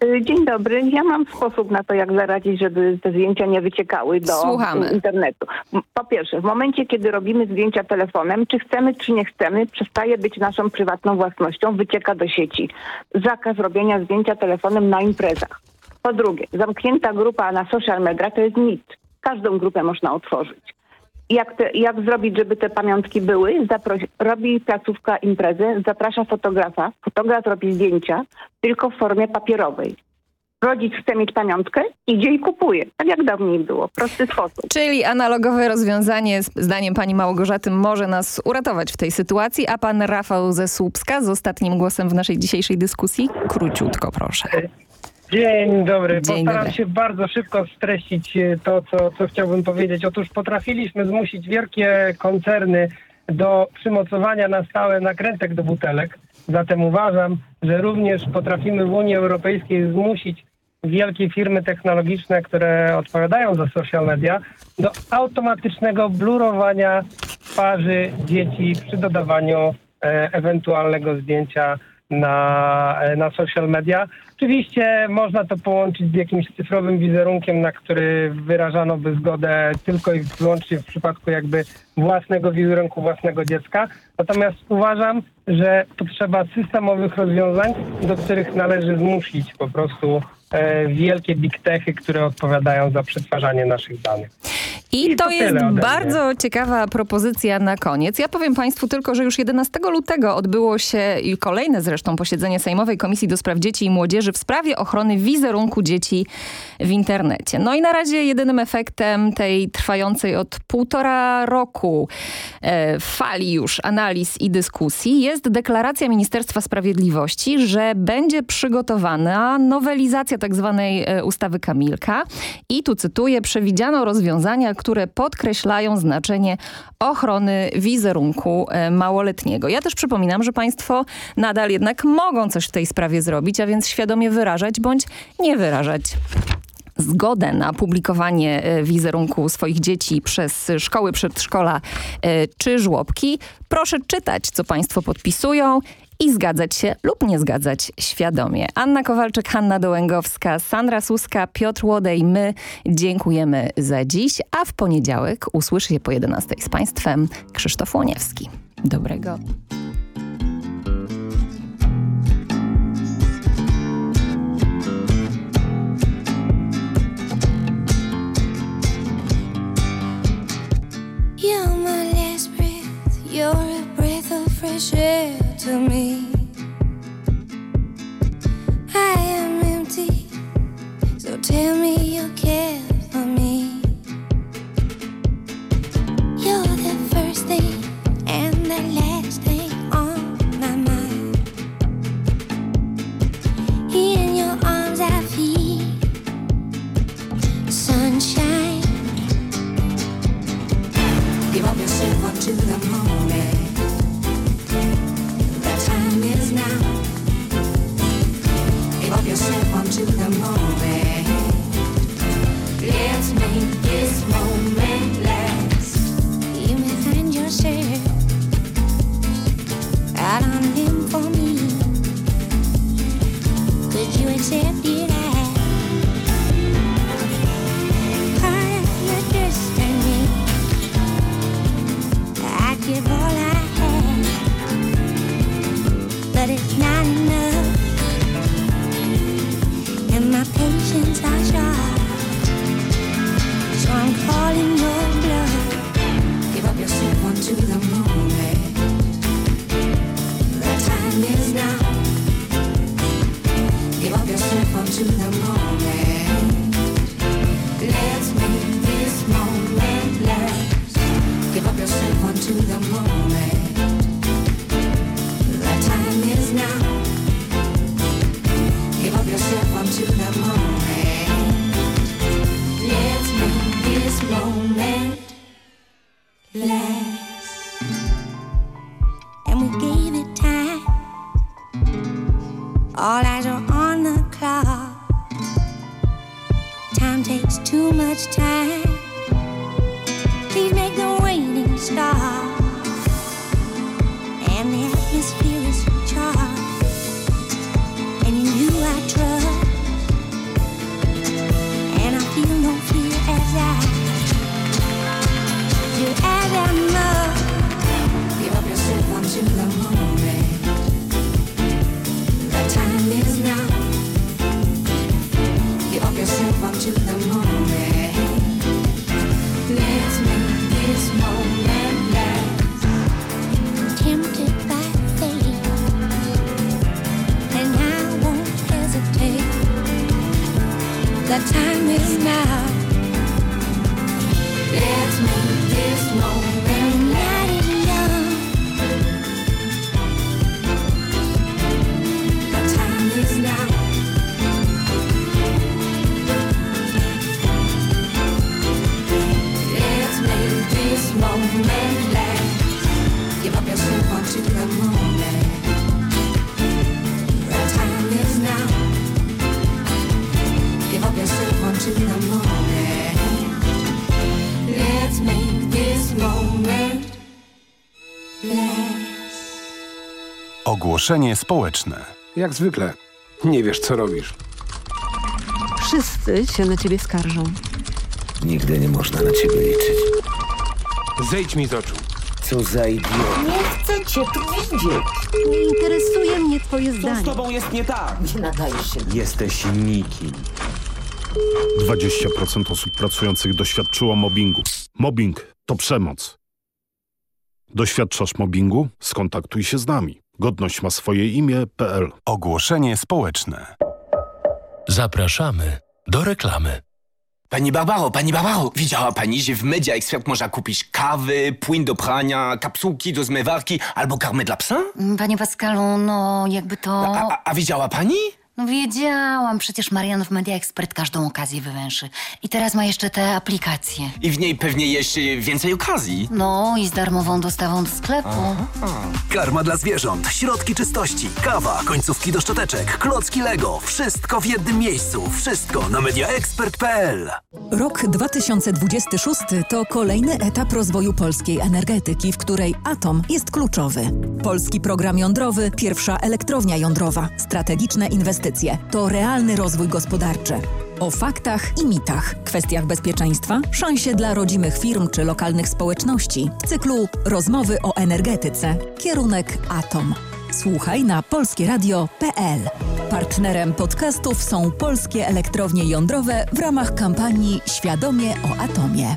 Speaker 33: Y, Dzień dobry. Ja mam sposób na to, jak zaradzić, żeby te zdjęcia nie wyciekały do
Speaker 11: Słuchamy.
Speaker 33: internetu. Po pierwsze, w momencie, kiedy robimy zdjęcia telefonem, czy chcemy, czy nie chcemy, przestaje być naszą prywatną własnością, wycieka do sieci. Zakaz robienia zdjęcia telefonem na imprezach. Po drugie, zamknięta grupa na social media to jest mit. Każdą grupę można otworzyć. Jak, te, jak zrobić, żeby te pamiątki były? Zaprosi, robi placówka imprezę, zaprasza fotografa. Fotograf robi zdjęcia, tylko w formie papierowej. Rodzic chce mieć pamiątkę, idzie i kupuje. Tak jak dawniej było. Prosty sposób.
Speaker 11: Czyli analogowe rozwiązanie, z- zdaniem pani Małgorzaty, może nas uratować w tej sytuacji. A pan Rafał ze Słupska z ostatnim głosem w naszej dzisiejszej dyskusji? Króciutko, proszę.
Speaker 34: Dzień dobry.
Speaker 11: Dzień
Speaker 34: Postaram
Speaker 11: dobry.
Speaker 34: się bardzo szybko streścić e, to, co, co chciałbym powiedzieć. Otóż potrafiliśmy zmusić wielkie koncerny do przymocowania na stałe nakrętek do butelek. Zatem uważam, że również potrafimy w Unii Europejskiej zmusić wielkie firmy technologiczne, które odpowiadają za social media, do automatycznego blurowania twarzy dzieci przy dodawaniu e, ewentualnego zdjęcia na, e, na social media. Oczywiście można to połączyć z jakimś cyfrowym wizerunkiem, na który wyrażano by zgodę tylko i wyłącznie w przypadku jakby własnego wizerunku własnego dziecka. Natomiast uważam, że potrzeba systemowych rozwiązań, do których należy zmusić po prostu e, wielkie big techy, które odpowiadają za przetwarzanie naszych danych.
Speaker 11: I to
Speaker 34: to
Speaker 11: jest bardzo ciekawa propozycja na koniec. Ja powiem Państwu tylko, że już 11 lutego odbyło się i kolejne zresztą posiedzenie Sejmowej Komisji do Spraw Dzieci i Młodzieży w sprawie ochrony wizerunku dzieci w internecie. No i na razie jedynym efektem tej trwającej od półtora roku e, fali już analiz i dyskusji jest deklaracja Ministerstwa Sprawiedliwości, że będzie przygotowana nowelizacja tak zwanej e, ustawy Kamilka i tu cytuję, przewidziano rozwiązania, które podkreślają znaczenie ochrony wizerunku e, małoletniego. Ja też przypominam, że państwo nadal jednak mogą coś w tej sprawie zrobić, a więc świadomie wyrażać bądź nie wyrażać zgodę na publikowanie e, wizerunku swoich dzieci przez szkoły, przedszkola e, czy żłobki, proszę czytać, co państwo podpisują i zgadzać się lub nie zgadzać świadomie. Anna Kowalczyk, Hanna Dołęgowska, Sandra Suska, Piotr Łodej, my dziękujemy za dziś, a w poniedziałek usłyszy się po 11 z państwem Krzysztof Łoniewski. Dobrego.
Speaker 23: You're my last breath, you're a air to me. I am empty, so tell me
Speaker 35: Ogłoszenie społeczne.
Speaker 36: Jak zwykle. Nie wiesz, co robisz.
Speaker 37: Wszyscy się na ciebie skarżą.
Speaker 36: Nigdy nie można na ciebie liczyć. Zejdź mi z oczu. Co za idiot.
Speaker 37: Nie chcę cię tu widzieć. Nie interesuje mnie twoje zdanie.
Speaker 36: tobą jest nie tak?
Speaker 37: Nie nadajesz się.
Speaker 36: Jesteś nikim.
Speaker 38: 20% osób pracujących doświadczyło mobbingu. Mobbing to przemoc. Doświadczasz mobbingu? Skontaktuj się z nami. Godność ma swoje imię.pl
Speaker 35: Ogłoszenie społeczne.
Speaker 39: Zapraszamy do reklamy.
Speaker 40: Pani Barbaro, pani Barbaro, widziała pani, że w Media Expert można kupić kawy, płyn do prania, kapsułki do zmywarki albo karmę dla psa?
Speaker 41: Panie Pascalu, no jakby to...
Speaker 40: A, a widziała pani?
Speaker 41: No wiedziałam, przecież Marian w Media Expert każdą okazję wywęszy. I teraz ma jeszcze te aplikacje.
Speaker 40: I w niej pewnie jeszcze więcej okazji.
Speaker 41: No i z darmową dostawą do sklepu.
Speaker 42: Karma dla zwierząt, środki czystości, kawa, końcówki do szczoteczek, klocki Lego. Wszystko w jednym miejscu. Wszystko na mediaexpert.pl.
Speaker 43: Rok 2026 to kolejny etap rozwoju polskiej energetyki, w której atom jest kluczowy. Polski program jądrowy, pierwsza elektrownia jądrowa, strategiczne inwestycje to realny rozwój gospodarczy. O faktach i mitach, kwestiach bezpieczeństwa, szansie dla rodzimych firm czy lokalnych społeczności w cyklu Rozmowy o energetyce. Kierunek Atom. Słuchaj na polskieradio.pl. Partnerem podcastów są polskie elektrownie jądrowe w ramach kampanii Świadomie o atomie.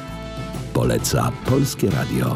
Speaker 6: Poleca Polskie Radio.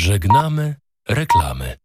Speaker 39: Żegnamy reklamy.